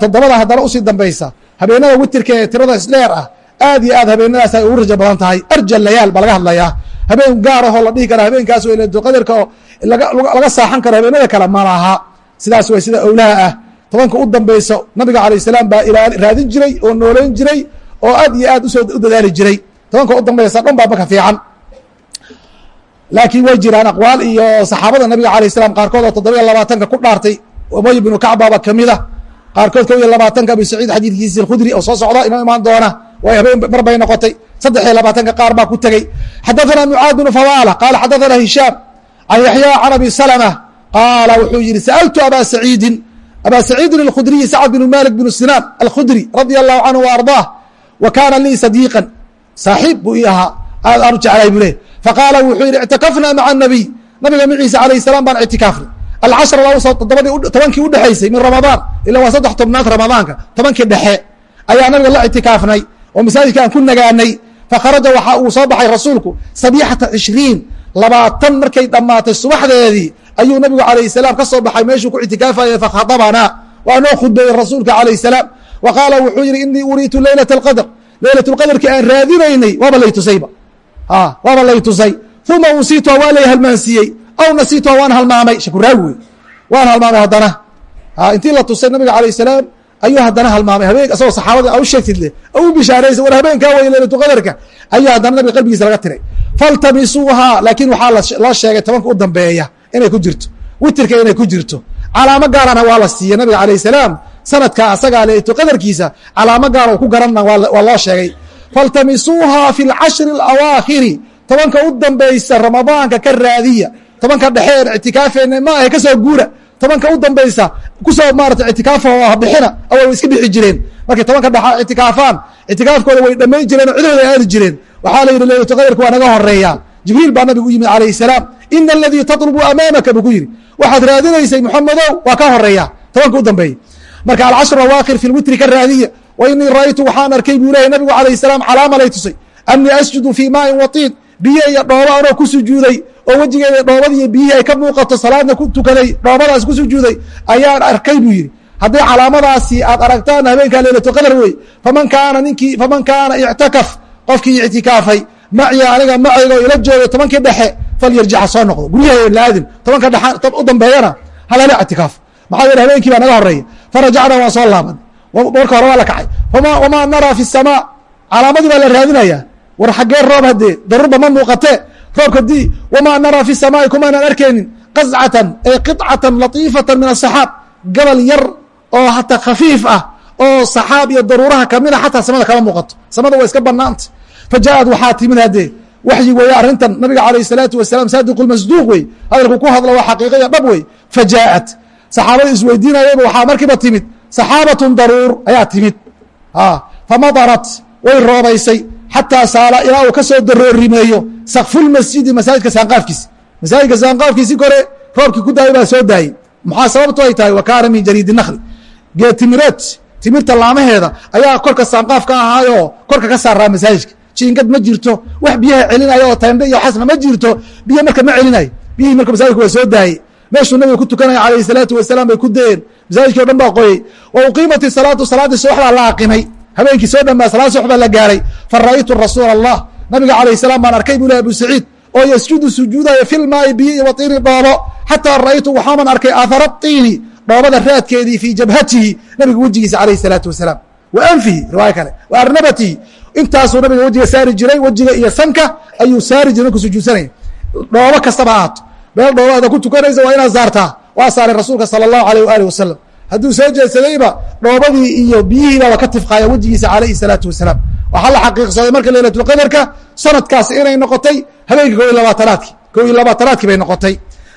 Toddobada haddana u sii dambaysa. Habeenada witrka ee tirada isdheer ah aad iyo aad habeenadaas ay ugu rajo badan tahay. Arja layaal baa laga hadlayaa habeen gaar ahoo la dhihi kara habeenkaas oo leylatulqadarka oo laga saaxan karo habeenada kale ma laha. Sidaas way sida owlaha ah. Tobanka u dambaysa nabiga alayh salaam baa raadin jiray oo nooleyn jiray oo aad iyo aad u soo u dadaali jiray. Tobanka u dambaysa dhan baa maka fiican. Laakiin way jiraan aqwaal iyo saxaabada nabiga alayh salam qaarkood oo toddoba labaatanka ku dhaartay. Ubay binu kacbaba kamida qaarkood kow iyo labaatanka abu saciid xadiidkiisi alkhudri oo soo socda inoo imaan doona mar bay noqotay. Saddex iyo labaatanka qaar baa ku tegey. Xadaثana mucaad bnu fadaala qaala xadaثana hishaam can yaxya can abi salma qaala wuxuu yihi sa'altu aba saciidin. Aba saciidin alkhudriyi sacd bn malik bn sinaan alkhudri radia allahu canhu wa ardaah wa kaana lii sadiiqan saaxiib buu ii ahaa aad aanu jeclay buu leh faqaala wuxuu yihi ictakafna maca nabiy nabiga maciisa alayh salaam baan ictikaafnay alcashra todobadii tobankii udhexaysay min ramadaan ila waa saddex tobnaad ramadaanka tobankii dhexe ayaa nabiga la ictikaafnay oo masaajidka aan ku nagaanay. Fakharaja waxa uu soo baxay rasuulku sabiixata cishriin labaatan markay dhammaatay subaxdeedii ayuu nabigu alayh salaam ka soo baxay meeshuu ku ictikaafayay fakhadabanaa waa noo khudbeeyey rasuulka alayh salaam wa qaala wuxuu yihi inii uriitu leylat اlqadr leylat lqadrki aan raadinaynay waaba lay tusayba waaba lay tusay uma unsiituha waa lay halmaansiiyey aw nasiituha waan halmaamay shakuraawi wey waan halmaamay haddana intii la tusay nabiga alayh salaam ayuu haddana halmaamay habeen asagoo saxaabada a u sheegtid le u bishaaraysa war habeenkaa wey leylatu qadarka ayuu haddana nabiga qalbigiisa laga tiray faltamisuuhaa laakiin waxaa loo sheegay tobanka u dambeeya inay ku jirto witirka inay ku jirto calaamo gaarana waa la siiyey nabiga alayh salaam sanadka asagaa leylatu qadarkiisa calaamo gaara u ku garanna waa loo sheegay. Faltamisuuhaa fi lcashri alawaakhiri tobanka u dambaysa ramadaanka ka raadiya tobanka dhexe een ictikaafeena ma ahe ka soo guura tobanka u dambaysa ku soo maarata ictikaafa bixina awa iska bixi jireen. Markay tobanka dhexa ictikaafaan ictikaafkooda way dhamayn jireen oo cidooda aadi jireen. Waxaa la yidhi leylatu qadarka waa naga horreeya jibriil baa nabigu u yimid alayh salaam ina aladii tatlubu amaamaka buu ku yidhi. Waxaad raadinaysay moxamedow waa ka horreeya tobanka u dambeeya marka alcashru awaakhir fi lwitri ka raadiya wa inii ra'aytu waxaan arkay buu lehay nabigu alayh salaam calaama lay tusay. Anii asjudu fii maain watiin biyo iyo dhooba anoo ku sujuuday oo wejigeeda dhoobadii iyo biyihii ay ka muuqato salaadna ku tukaday dhoobadaas ku sujuuday ayaan arkay buu yidhi. Haddii calaamadaasi aad aragtaan habeenkaa leylatu qadar wey faman kaana ninkii faman kaana ictakaf qofkii ictikaafay macya aniga macayga ila joogay tobankii dhexe falyarjixa soo noqdo. Guryaha laadin tobanka dhexa u dambeeyana halala ictikaaf maxaa yeele habeenkii baa naga horeeyey farajacnaa waan soo laabanay marka hore waa la kacay. Wamaa naraa fi samaa calaamadii baa la raadinaya. War xaggee roob haddee daruurba ma muuqatee roobka di wamaa naraa fi samaai kumaanan arkaynin. Qascatan ay qicatan latiifatan min asaxaab gabal yar oo hataa khafiif ah oo saxaab iyo daruuraha kamida ah, xataa samada kama muuqato. Samada waa iska banaanta fajaaad waxaa timid haddee. Waxyi weeye arrintan nabiga calayh salaatu wasalaam saadiqu lmasduuq wey. Hadalku ku hadla waa xaqiiqaya dhab wey. Fajaaat saxaabada isweydiinayaba waxaa markiiba timid saxaabatun daruur ayaa timid. Famadarat way roobaysay xataa saala ilaa uu ka soo daroorimeeyo sakfulmasjidi masaajidka saanqaafkiisi masaajidka saanqaafkiisi kore roobkii ku daayay baa soo daayey maxaa sababto ay tahay? Wa kaana min jariidi nakli geed timireed timirta laamaheeda ayaa korka saanqaaf ahaayoo korka ka saaraa masaajidka. Jiingad ma jirto wax biyaha celinaya oo tayndhe iyo xasna ma jirto biyo marka ma celinayo biyihii marka masaajidka waa soo daayey meeshuu nabiga ku tukanaya alayh salaatu wasalaam bay ku dayeen masaajidkii o dhan baa qoyey wa uqiimat isalaatu salaaddii subaxdaa la aqimay habeenkii soo dhanbaa salaad subax baa la gaaray. Fa ra'aytu rasuula allah nabiga alayh salaam baan arkay buu leh abu saciid oo yasjudu sujuudaya filmaayi biyo iyo watiini dhoobo xataa ra'aytu waxaaman arkay aahara tiini dhoobada raadkeedii fii jabhatihi nabiga wejigiisa alayh salaatu wasalaam. Wa anfihi riwaaya kale. Wa arnabatihi intaasuu nabiga wejiga saari jiray wejiga iyo sanka ayuu saari jiray markuu sujuudsanaya dhoobo kastaba ahaato meel dhoobaada ku tukanaysa waa inaad saartaa. Waa saaray rasuulka sala allahu alayh waaalih wasalam hadduu soo jeedsadayba dhoobadii iyo biyihiibaba ka tifqaaya wejigiisa calayhi salaatu wasalaam. Waxaa la xaqiiqsaday marka leylatulqadarka sanadkaas inay noqotay habeenka ko iyo labaatanaadki ko iyo bay noqotay.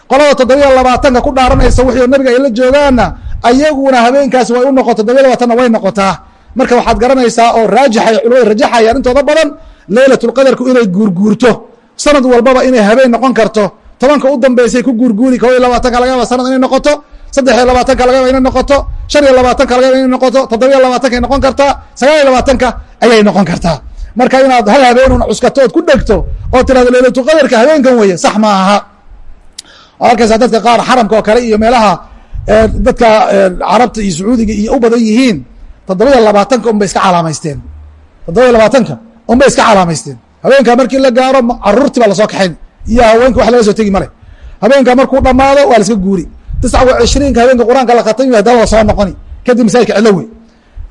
Qolada toddobiya labaatanka ku dhaaranaysa wixii nabiga ay la joogaanna ayaguna habeenkaasi way u noqo toddobiya labaatanna way noqotaa. Marka waxaad garanaysaa oo raajixa culamada rajaxayaan intooda badan leylatulqadarku inay guurguurto. Sanad walbaba inay habeen noqon karto tobanka u dambeysay ku guurguuri ko iyo labaatanka laga yaaba sanad inay noqoto saddex iyo labaatanka laga yaaba inay noqoto shan iyo labaatanka laga yaaba inay noqoto toddobiya labaatanka noqon kartaa sagaal iyo labaatanka ayay noqon kartaa. Marka inaad hal habeenun cuskato ood ku dhegto oo tirahdo leylatulqadarka habeenkan weeye sax ma aha. Waad arkaysaa dadka qaar xaramka oo kale iyo meelaha dadka carabta iyo sacuudiga iyo u badan yihiin toddobiya labaatanka unbay iska calaamaysteen toddobiya labaatanka unbay iska calaamaysteen habeenkaa markii la gaaro caruurtii la soo kaxayn iyo haweenka wax laga soo tegi male. Habeenkaa markuu dhamaado waa laska guuri. Tisca wa cishriinka habeenka qur'aanka la khatami hadaba soo noqoni. Kadib masaajidka cidlo wey.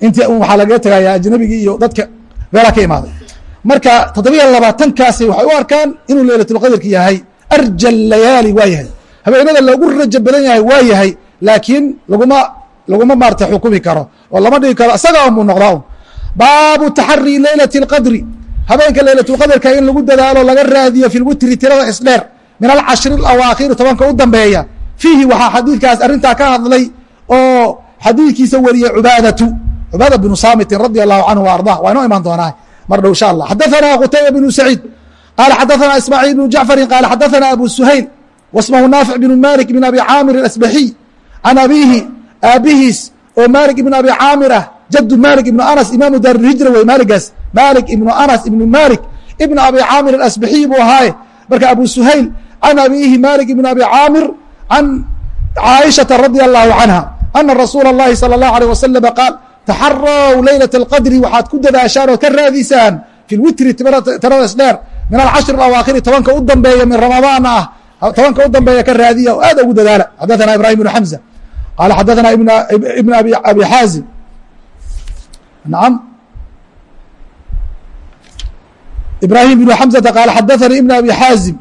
Intii waxaa lagaga tegaya ajnabigii iyo dadka meelaa ka imaaday marka toddobiya labaatankaasi waxay u arkaan inuu leylatulqadarki yahay arja layaali waa yahay. Habeenada lagu rajo badan yahay waa yahay laakiin laguma laguma maarta xukumi karo. Oo lama dhigi karo isaga unbuu noqdaa un. Baabu taxari leylati اlqadri habeenka leylatulqadarka in lagu dadaalo laga raadiyo fi tirada isdheer min alcashri alawaakhiri tobanka u dambeeya. Fiihi waxaa xadiidkaas arrintaa ka hadlay oo xadiidkiisa wariyey cubaadatu cubaada bnu saamitin radi allahu canhu ardah waa inoo imaan doonaa mar dhow insha allah. Xadaanaa qutayba bnu saciid qaala xadaanaa ismaaciil bnu jacfarin qaala xadaanaa abu suhayl wasmahu naafic bnu malik bn abi caamir asbaxiy can abiihi aabihiis oo maalik ibn abi caamir ah jadu maalik ibnu anas imaamu daarilhijra wey maaligaas malik ibnu anas ibnu malik ibn abi caamir asbaxiy buu ahaaye marka abu suhayl can abiihi malik ibn abi caamir can caaishaةa radi allahu canha ana rasuula اllahi salى اllahu alيه wasalam qaal taxaraw leylaة اlqadri waxaad ku dadaashaan ood ka raadisaan fi lwitri tirada isdheer min alcashri awaakhiri tobanka u dambeeya min ramadaan ah tobanka u dambeeya ka raadiya oo aad ugu dadaala xadaثana ibrahim bnu xamza qaala xadaثana ibn abi xaazim nacam ibrahim bnu xamزata qaala xadaثanii ibn abi xaazim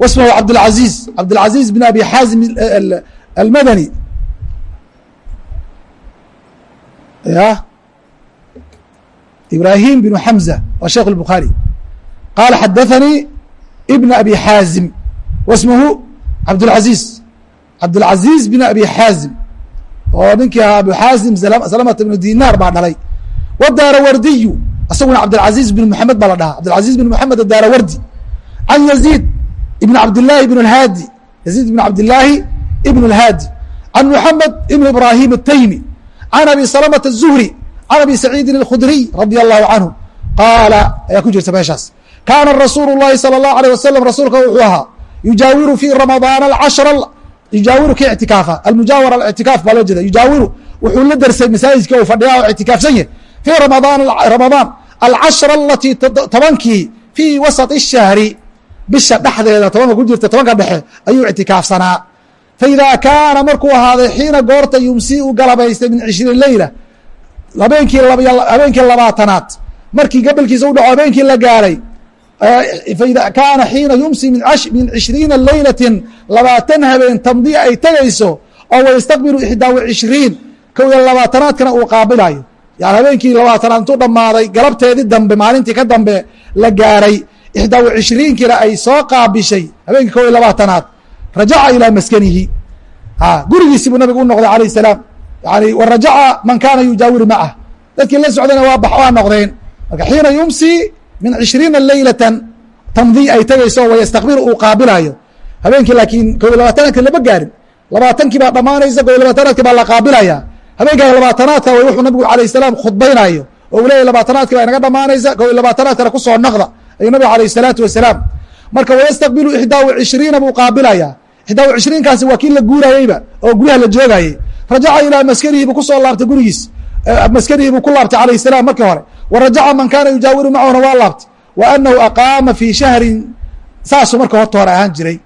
wasmhu cabdاlcaziz cabdاlcaziz bn abi xaazim almadani ya ibrahim bnu xamza waa sheekh الbukhaarي qaala xadaثanii ibn abi xaazim wasmhu cabdاlcaziz cabdاlcaziz bn abi xaazim oo ninkii ahaa abu xaazim salamata ibnu dinaar baa dhalay wdaarawardiyu isaguna cabdاlcaziz bn mxamed baa la dhahaa cabdاlcaziz bn mxamed adaarawardi can yaziid ibn cabdillaahi ibn اlhaadi yaziid ibn cabdillaahi ibn اlhaadi can muxamed ibn ibrahim الtaymi can abi salamata الzuhri can abi saciidin اlkhudriy radi allahu canhu qaala ayaa ku jirta meeshaas kaana rasuulu اllahi salى اllahu alيه wasalam rasuulka wuxuu ahaa yujaawiru fi ramadaana alcashra yujaawiru ki ictikaafa almujaawara alictikaaf baa loo jeeda yujaawiru wuxuu la dersay masaajidka uu fadhiyaa oo ictikaafsan yahy fii ramadaan ramadaan alcashra alatii tobankii fii wasط الshahri bisha dhexdeeda tobanka ku jirta tobanka dhexe ayuu ictikaafsanaa faidaa kaana markuu ahaaday xiina goorta yumsi u galabaystay min cishriin leyla habeenkii habeenkii labaatanaad markii gabalkiisa u dhaco habeenkii la gaaray faida kaana xiina yumsi min cishriina leylatin labaatan habeen tamdiya ay tegayso oo wayastaqbilu ixdaa wa cishriin kow iyo labaatanaadkana uu qaabilayo yani habeenkii labaatanaad intuu dhammaaday galabteedii dambe maalintii ka dambe la gaaray. Ixdaa wa ay soo qaabishay habeenkii kow labaatanaad. Rajaca ilaa maskanihi. Gurigiisi buu nabigu u noqday alayh salaam. Yani wa man kaana yujaawiru macah dadkii la socdayna waa noqdeen. Marka xiina yumsi min cishriina leylatan tamdi ay tegayso wayastaqbilu uu qaabilayo habeenkii laakiin kow labaatanaadka lama gaarin. Labaatankii baa dhammaanaysa kow iyo labaatanaadki baa la qaabilaya habeenkaa labaatanaadka w wuxuu nabigu alayh salaam khudbaynayo oo uu leeyay labaatanaadki baa inaga dhamaanaysa ko iyo labaatanaad kale ku soo naqda ayuu nabigu alayh salaatu wasalaam. Marka wayastaqbilu ixdaa wa cishriina buu qaabilayaa ixdaa wa cishriinkaasi waa kii la guurayeyba oo guryaha la joogayey rajaca ilaa maskanihi buu ku soo laabtay gurigiis. Eh, maskanihi buu ku laabtay calayh salaam markii hore. Wa rajaca man kaana yujaawiru macahuna waa laabtay. Wa anahu aqaama fii shahrin saasuu marka horta hore ahaan jiray.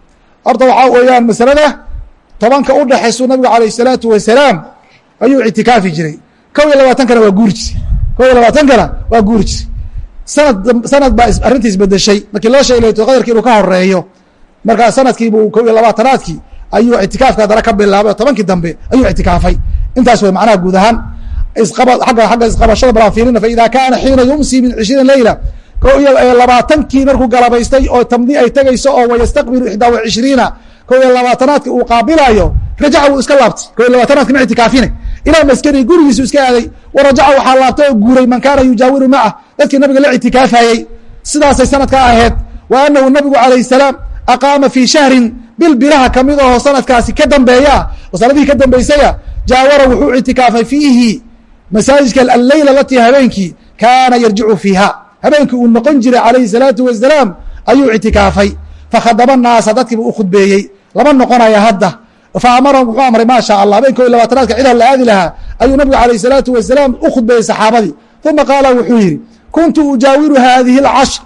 Horta waxaa weeyaan masalada tobanka udhexaysuu nabigu alayh salaatu wasalaam ayuu ictikaafi jiray. Kow iyo labaatankana waa guuri jiray. Kow iyo labaatankana waa guuri jiray. Sanad sanad baa arrintii isbedeshay markii loo sheegay laytulqadarki inuu ka horeeyo markaa sanadkiibuu kow iyo labaatanaadkii ayuu ictikaafka haddana ka bilaabay oo tobankii dambe ayuu ictikaafay. Intaas way macnaha guud ahaan. Agga agga isqabashada balaan fiirina faida kaana xiina yumsi min cishriina leyla kow iyo labaatankii markuu galabaystay oo tamdi ay tegayso oo wayastaqbilu ixdaa wa cishriina kow iyo labaatanaadki uu qaabilayo rajaca wuu iska laabtay. Kow iyo labaatanaadki ma ictikaafine ilaa maskani gurigiisu iska aaday. Wa rajaca waxaa laabtay oo guuray man kaana yujaawiru macah dadkii nabiga la ictikaafayey sidaasay sanadka ahayd. Wa anahu nabigu calayh salaam aqaama fii shahrin bil bilaha ka mid aho sanadkaasi ka dambeeya. Oo sanadihii ka dambeysaya jaawara wuxuu ictikaafay fiihi masaajidka alleyla alatii habeenkii kaana yarjicu fiiha. Habeenkii uu noqon jiray calayhi salaatu wasalaam ayuu ictikaafay. Fakhadaba naasa dadkiibu u khudbeeyey. Lama noqonaya hadda faamarahum wuxuu amray maa sha allah habeenka labaatanaadka cid la aadi lahaa ayuu nabigu alayh salaatu wasalaam u khudbeeyey saxaabadii uma qaala wuxuu yidhi kuntu ujaawiru haadihi alcashr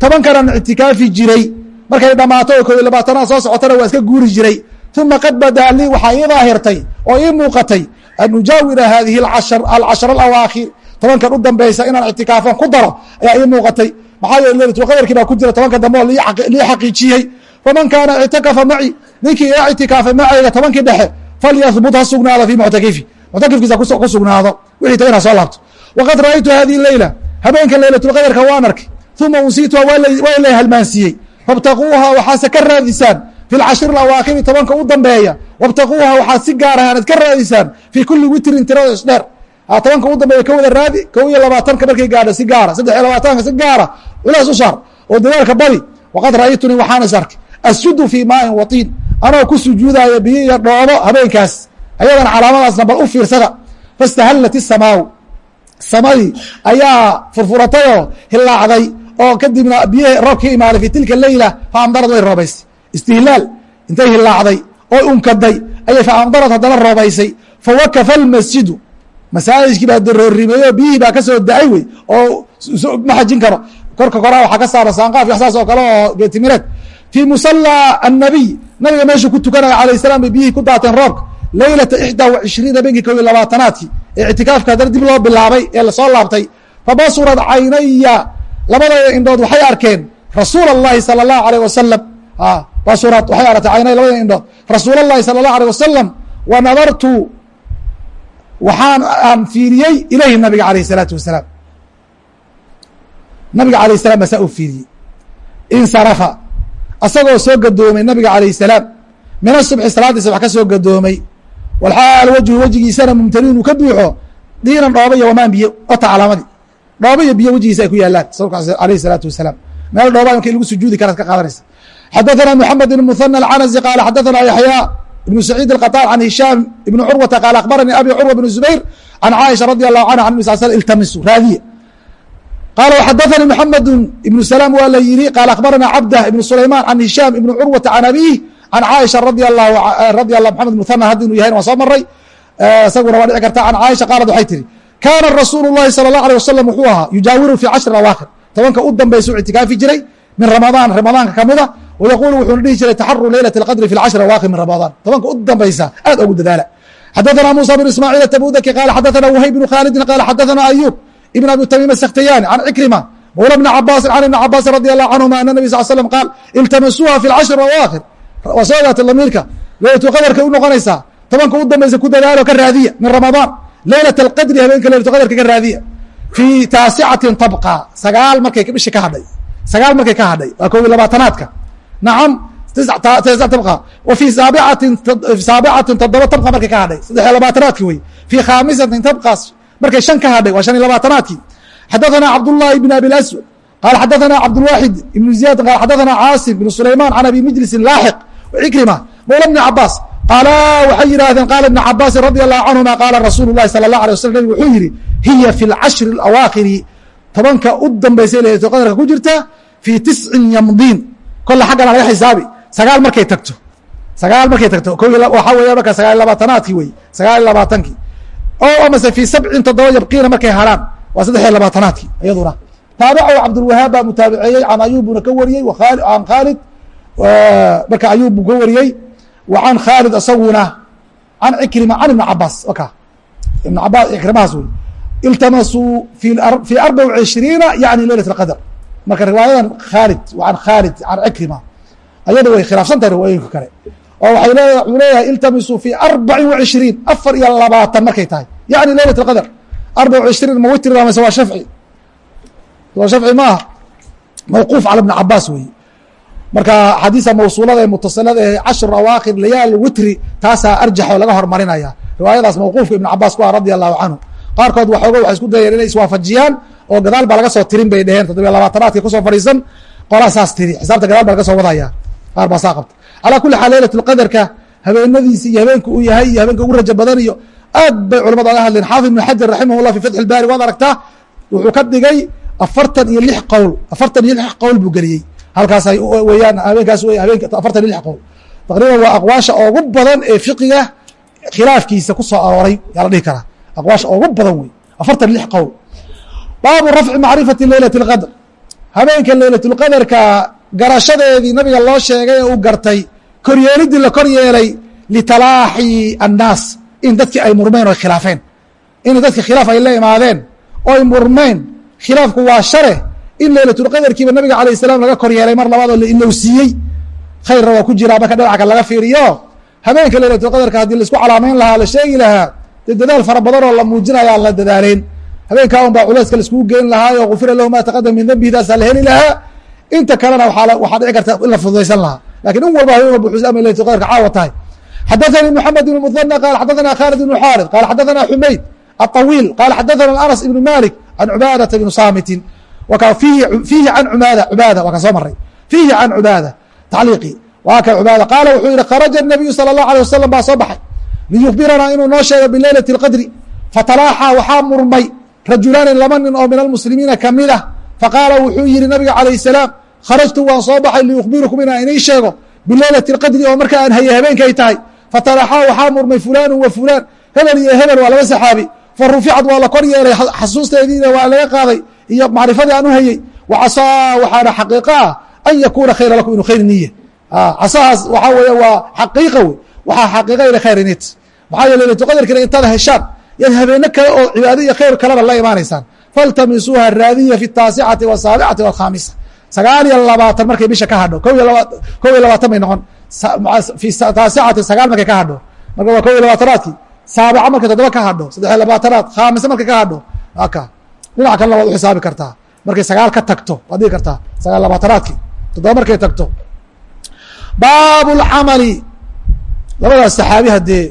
tobankanan ictikaafi jiray markay dhammaato oo kow iyo labaatanaad soo socotana waa iska guuri jiray uma qad badaa lii waxaa ii daahirtay oo ii muuqatay an ujaawira haadihi alcashra alawaakhir tobankan u dambaysa inaan ictikaafan ku daro ayaa ii muuqatay maxaa yeele leylatulqadarkii baa ku jira tobanka dambe oo lii xaqiijiyey faman kaana ictakafa maci ninkii ila ictikaafay macayga tobankii dhexe falyahbut ha sugnaada fii muctakifi muctakifkiisa ku sugnaado wixii tagay inaa soo laabto waqad ra'aytu hadihi leyla habeenka leylatulqadarka waan arkay uma unsiituha waa la halmaansiiyey fabtaquuha waxaase ka raadisaan fi lcashri awaakhiri tobanka u dambeeya wabtaquuha waxaad si gaar ahaanad ka raadisaan fii kuli witrin tirada isdheer tobanka u dambeeya ka wada raadi kow iyo labaatanka markay gaadho si gaara saddex iyo labaatanka si gaara culaas u saar oo dadaalka badi waqad ra'aytunii waxaan is arkay asjudu fii maain watiin anoo ku sujuudaayo biyo iyo dhoobo habeenkaas. Ayadana calaamadaasna bal u fiirsada. Fastahallat isamaaw samadii ayaa furfuratayoo hilaacday oo kadibna biyahi roob imaaday fi tilka leyla fa amdarad way roobaysay. Istihlaal intay hilaacday oo unkaday ayay fa amdarad haddana roobaysay. Fawakafa almasjidu. Masaajidkii baa daroorimeeyo biyihii baa ka soo da'ay wey oo ma karo. Korka koraa waxaa ka saara saanqaaf saas oo kale oo geetimireed fii musallaa annabiy nabiga meeshuu ku tukanaya alayh salam bay biyihii ku daateen roobka leylata ixdaa wa cishriina habeenkii kow iyo labaatanaadkii ee ictikaafka haddana dib loo bilaabay ee lasoo laabtay fabasurad caynaya labadayda indhood waxay arkeen rasuul اllahi salى اlahu alيh wasalam basurad waxay aragtay caynay labadayda indhood rasuul اllahi salى اlahu alيه wasalam wa nadartu waxaan aan fiiriyey ilayhi nabiga alayh الsalaatu wasalaam nabiga alayh salam baa saa u fiiriyey insarafa asagoo soo gadoomay nabiga alayh الsalaam min asubxi salaadiisa wax ka soo gadoomay walxaal wejhu wejigiisana mumtaniin uu ka buuxo diinan dhooba iyo wamaan biyo ota calaamadii dhooba iyo biyo wejigiisa ay ku yaalaan rasuulka alayh الsalaatu wasalaam meel dhooba markii lagu sujuudi karaad ka qaadanaysa xadaثana mحamed بn mثنى الcanزي qaala xadaثana yaحyا بن سعيid القطاع عن هiشhاm بن curwةa qال أخبرnي أbي curوة بن زبير عن cائشha رضي الله عنها عن نبي صل sل التmisu raadiye qال وxadaثnي محamed بن سلام waa la yihi qال أخبرna cبدة بن سليمان عن هiشhاm بن curوة عن أbيه عن cائشha رضي الله رضي الله محamed مثنى hadd inuu yahay waa soo maray isaguna waa dhici karta عن cائشha qاalad waxay tihi kاna رasuuل اللhi صلى الله عليه وسلم wuxuu ahaa يujaawiru في cشhر أواkhر tobanka u dambaysa u اعtikaafi jiray min رamaضاn ramadaanka kamida وyqul wuxuuna dhihi jiray تaxru laylaة الqadri في الcشhر أواkhir min رamaضاn tobanka u dambaysa aad ogu dadaala xadaثna muسى بن ismاعيل التbudki qال xadaثna وhyb بن khاaldi qال xadaثna أyوب بن abi تmيم السkhtiyاni عن ckrمة mولى بن cabاsi عن بن cabاsi رضي الله عنهma أن النبي صل sلم qاal اltamasuha في الcشhر أواkhir waa soo ogaatay lamiirka laylaة qadarka u noqonaysaa tobanka u dambaysa ku dadaalo ka raadiya min رamaضاn laylaة الqadri habeenka laylaة qadarka ka raadiya fii taasicatin tabqa sagaal markay bishi ka hadhay sagaal markay ka hadhay waa kow iyo labaatanaadka nacam tabqa wa fii saabicatin saabicatin toddoba tabqa markay ka hadhay saddex iyo labaatanaadki wey fii khaamisatin tabqaas markay shan ka hadhay waa shan iyo labaatanaadkii xadaثana cabdullahi bn abi aswad qaala xadaثana cabdulwaxid ibn ziyad qaala xadaثana caasim bn sulayman can abi mijlisin laaxiq cikrima mawla bni cabaas qaala waxay yidhaahdeen qaala ibn cabaasin radi allahu canhuma qaala rasuulu lahi salى اlah alيه waslam nabig wuxuu yihi hiya fi اlcashri اlawaakhiri tobanka u dambaysay laylatul qadarka ku jirta fii tiscin yamdiin kolle xaggana laga xisaabi sagaal markay tagto sagaal markay tagto ko waxaa weya marka sagaal iyo labaatanaadkii wey sagaal iyo labaatankii oo amase fii sabcin toddoba yabqiina markay haraan waa saddex iyo labaatanaadkii iyaduna taabacahu cabdulwahaab baa mutaabiceeyey can ayub buna ka wariyey can khaalid marka ayub buu ka wariyey wa can khaalid isaguna can cikrima can ibni cabaas ka ibn cabaas ikrimahaas wey iltamasuu fii arba وعishriina yani leylaة الqadr marka riwaayadan khaalid an khaalid can cikrima ayada way khilaafsan tahay riwaayooyinka kale oo waay uu leeyahay iltamisuu fi arbacin waishriin afar iyo labaatan markay tahay. Yani leylat qadr arbac waishriin ma witr mise waa shafci. Waa shafci maaha. Mawquuf cala ibni cabaas weeye marka axaadiisa mawsuulada ee mutasilada ee cashru awaakir layaal witri taasaa arjaxoo laga hormarinaya riwaayadaas mawquufka ibn cabaas ku ah radia allahu canhu. Qaarkood waxooga waxay isku dayeen inay iswaafajiyaan oo gadaal baa laga soo tirin bay dheheen toddobiya labaatanaadkii ku soo fadhiisan qolaasaas tiri. Xisaabta gadaal baa laga soo wadaya qaar baa saa qabta calaa kuli xaal leylat lqadarka habeenadiisi iyo habeenka uu yahay iyo habeenka ugu raja badan iyo aad bay culamadu oga hadleen. Xaafid ibn xajar raximah llah fi fatxi اlbaari waad aragtaa wuxuu ka dhigay afartan iyo lix qowl. Afartan iyo lix qowl buu geliyey. Halkaas weyaan habeenkaas w habeenka afartan iyo lix qowl. Taqriiban waa aqwaasha ugu badan ee fiqiga khilaafkiisa ku arooray. Yaa la dhihi karaa. Aqwaasha ugu badan wey afartan lix qowl. Baabu rafci macrifati leylati اlqadr habeenka leylatulqadarka garashadeedii nabiga loo sheegay ee uu gartay koryeelidii la kor yeelay litalaaxi annaas in dadkii ay murmeen oo khilaafeen. In dadki khilaaf ay la imaadeen oy murmeen. Khilaafku waa share. In leylatulqadarkiiba nabiga alayh salaam laga kor yeelay mar labaad oo la ilowsiiyey khayrna waa ku jiraa marka dhinaca kale laga fiiriyo. Habeenka leylatulqadarka haddii la isku calaameyn lahaa la sheegi lahaa dee dadaal fara badan oo la muujinaya aan la dadaaleen habeenkaa un baa culayska laiskugu geyn lahaa oo gufira lahu ma taqadama min dambihi taasaa la heli lahaa. Inta kalena waxaa dhici karta in la fududaysan lahaa lakin in walba habeen walba wuxuu ama laylatul qadarka caawa tahay xadaثnي محamed بن mثنى qال xadaثna khالد بن xاrث qال xadaثna xumayd الطويل qال xadaثna أنس بن mالك عن cubاadة بن صاmti فيhi عن cubاad cubاadة waa kan soo maray فيhi عن cubاadة tacliiqi waa kan cubاadة qaala wuxuu yihi kharaجa النaبiyu salى الlaه عليه waسلم baa soo baxay liyخbiranaa inuu noo sheego bilaylaة الqadri fatalaaxaa waxaa murmay rajulaani laba nin oo min almuslimiina kamid ah faqaala wuxuu yihi nabiga عalaيه السلاam kharajtu waan soo baxay liyخbirكum inaan inii sheego bilaylaة الqadri oo marka aan haye habeenkay tahay fatalaxaa waxaa murmay fulaanu wa fulaan hebel iyo hebel waa laba saxaabi fa ruficad waa la kor yeelay xasuusteediina waa laga qaaday iyo macrifadii aan u hayey wacasaa waxaana xaqiiqo ah an yakuuna khayra lakum inuu khayr niye casahaas waxaa weeye waa xaqiiqa wey waxaa xaqiiqa ina khayr init maxaa yeele laytuqadarkina intaad heshaan yaad habeeno kale oo cibaado iyo khayr kalena la imaanaysaan faltamisuuha raadiya fi taasicati wasaabicati walkhaamisa sagaal iyo labaatan markay bisha ka hadho ko iyo labaatan bay noqon. Taasicati sagaal markay ka hadho. Marka waa ko iyo labaatanaadkii. Saabica markay toddoba ka hadho saddexiyo labaatanaad khaamisa markay ka hadho. Aka dhinac kalena waad u xisaabi kartaa. Markay sagaal ka tagto waad dhigi kartaa sagaal labaatanaadkii. Toddoba markay tagto. Baabu lcamali labadaas saxaabi haddee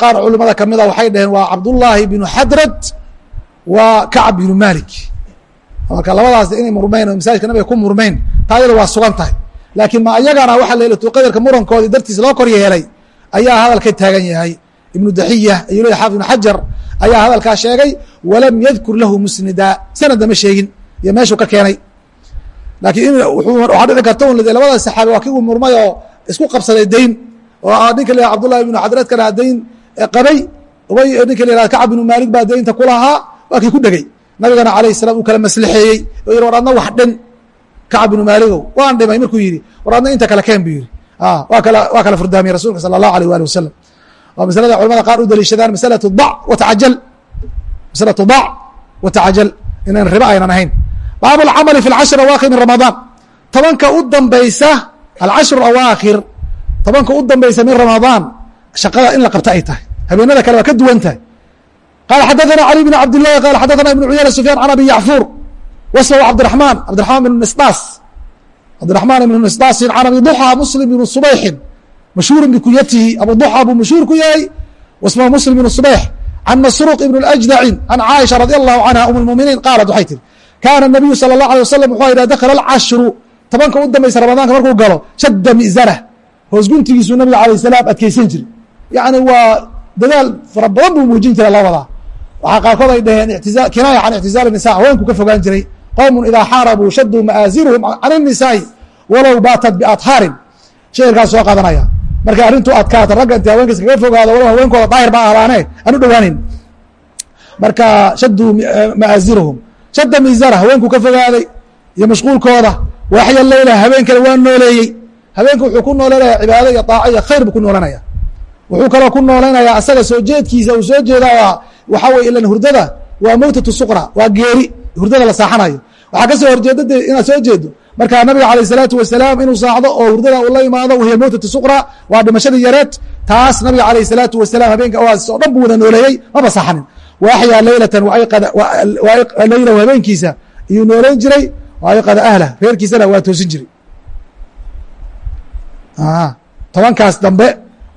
qaar culimada kamida waxay dhaheen waa cabdullaahi binu xadrad waa kacb binu malik marka labadaas inay murmeyn oo masaajidka nabiga ku murmeyn taa yada waa sugan tahay. Laakiin ma ayagana waxa laylatulqadarka murankoodii dartiis loo kor yeelay ayaa hadalka taagan yahay. Ibnu daxiya ayuu leya xaafid ibnu xajar ayaa hadalkaa sheegay walam yadkur lahu musnida. Sanadna sheegin iyo meeshuu ka keenay. Laakiin waxaa dhici karta un labada saxaabi waa kii murmay oo isku qabsaday dayn oo ninka la yah abdullahi ibnu xadradkana dayn qabay ubay ninka la yahah kacab ibnu maalik baa daynta kulahaa waa kii ku dhegey nabigana alayh salam uu kala maslexeeyey oo yihi war adna wax dhin kacab ibnu maaligow waan dhimay markuu yihi war adna inta kale keen bu yihi waa kala waa kala furdaamiyey rasulka sala allahu alيh wali wasalam waa masalada culamada qaar u daliishadaan masalatu dac watacajal masalatu dac watacajal inaan ribo aynan ahayn. Baabu alcamali fi alcashri awaakhir min ramadaan tobanka u dambaysa alcashru awaakhir tobanka u dambaysa min ramadaan shaqada in la qabta ay tahay. Habeenada kale waa ka duwan tahay qala xadaثna cali bn cabd الlahi qala xadaثna ibn cuyayna sufyan can abi yacfur wasw cabdiرaحman cabdiرaحman bn misdas cabdiرaحman ibn misdasin can abi duxa muslim bn subayxin mashhuuri bikunyatihi abu duxa buu mashhuur ku yahay wasmhu muslim bn subayx can masruuq ibn اأjdacin can caaisha radي allahu canha um اlmuminiin qaalat waxay tiri kaana الnabiyu salى الlah alيه wasalam wuxuu ida dakla alcashru tobanka u dambaysa ramadaanka markuu galo shadda mizanah hoos guntigiisuu nabiga alayه الsalaam adkeysan jiri yani waa dadaal fara badan buu muujin jiray labadaa waxaa qaarkood ay dhaheen itiza kinaaya can ictizaal nisa haweenku ka fogaan jiray. Qowmun idaa xaarabuu shaduu ma'aasiruhum can innisaai walow baatat biadhaarin shicirkaas soo qaadanaya. Marka arrintuu adkaata ragga inti haweenkiis kaga fogaado walow haweenkooda daahir baa ahaane aanu dhowaanin. Marka shaduu ma'aasiruhum shada miisara haweenku ka fogaaday iyo mashquulkooda waxya leyla habeenkana waa nooleeyey. Habeenka wuxuu ku noolanaya cibaado iyo daaco iyo khayr buu ku noolanaya. Wuxuu kaloo ku noolanayaa asaga soo jeedkiisa uu soo jeedaa waxaa weye ilan hurdada waa mowtatu suqra waa geeri hurdada la saaxanayo. Waxaa ka soo horjeeda de inaad soo jeedo marka nabiga alayh salaatu wasalaam inuu saacdo oo hurdada uu la imaado wahiya mowtatu suqra waa dhimashadii yareed taas nabiga alayh salaatu wasalaam habeenka oaas oo dhan buu wada nooleeyey maba saxanin wa axyaa leylatan leylahu habeenkiisa iyuu nooleyn jiray ayqada ahlah reerkiisana waa toosin jiray. Tobankaas dambe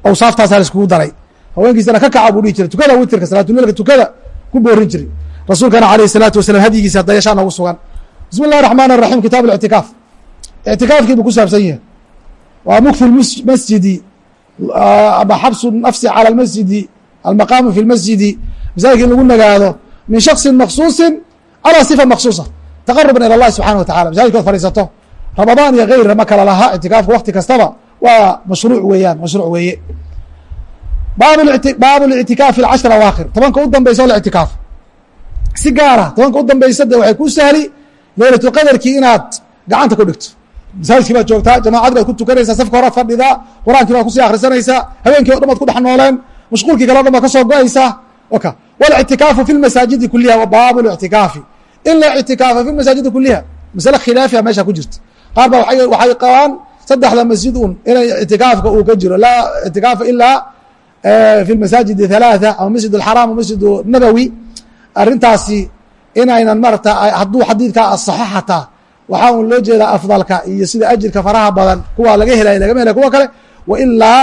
awsaaftaasa la daray haweenkiisana ka kaca buu dhihi jiray tukada witirka salaatuleilka tukada ku boorin jiray rasuulkana alayh الsalaatu wasalam hadyigiisa dayashaa noogu sugan bismi اllahi الرaحman الraحim kitaab الاctikaaf اctikaafkii buu ku saabsan yahay waa mukfi masjidi ama xabsu nafsi calى اmasjidi almaqaamu fi اlmasjidi masaajidka in lagu nagaado min shaksi maksuusi calى صifa maksuusa taqaruban ilى اllahi subxanaه wa tacala masajidkood fadhiisato ramadaan iyo geyra ma kala laha اctikaafka wakti kastaba waa mashruuc weeyaan mashruuc weeye baabu اlictikaafi اcashر awaakhir tobanka u dambaysa o la ictikaaf si gaara tobanka u dambaysa de waxay ku sahli leylaة qadarkii inaad gacanta ku dhigto masaajidkii baad joogtaa jamaacad baad ku tukanaysaa safka horaad fadhidaa quraankii baad kusii akhrisanaysaa habeenkii o dhan baad ku dhex nooleen mashquulkii kale o dhan baad kasoo go-aysaa oka wاlictikaafu fi اmasaajidi kuliha baabu اlictikaafi in la ictikaafa fi masaajidi kuliha masale khilaafiya meesha ku jirta qaar ba waxay qabaan saddexda masjid un inay ictikaafka uu ka jiro laa ictikaafa ilaa fi masaajid halaaثa ama masjid اxaraam ama masjid nabowi arintaasi inaynan marata hadduu xadiidkaa asaxo xataa waxaa un loo jeedaa afdalka iyo sida ajirka faraha badan kuwa laga helay lagama helay kuwa kale wailaa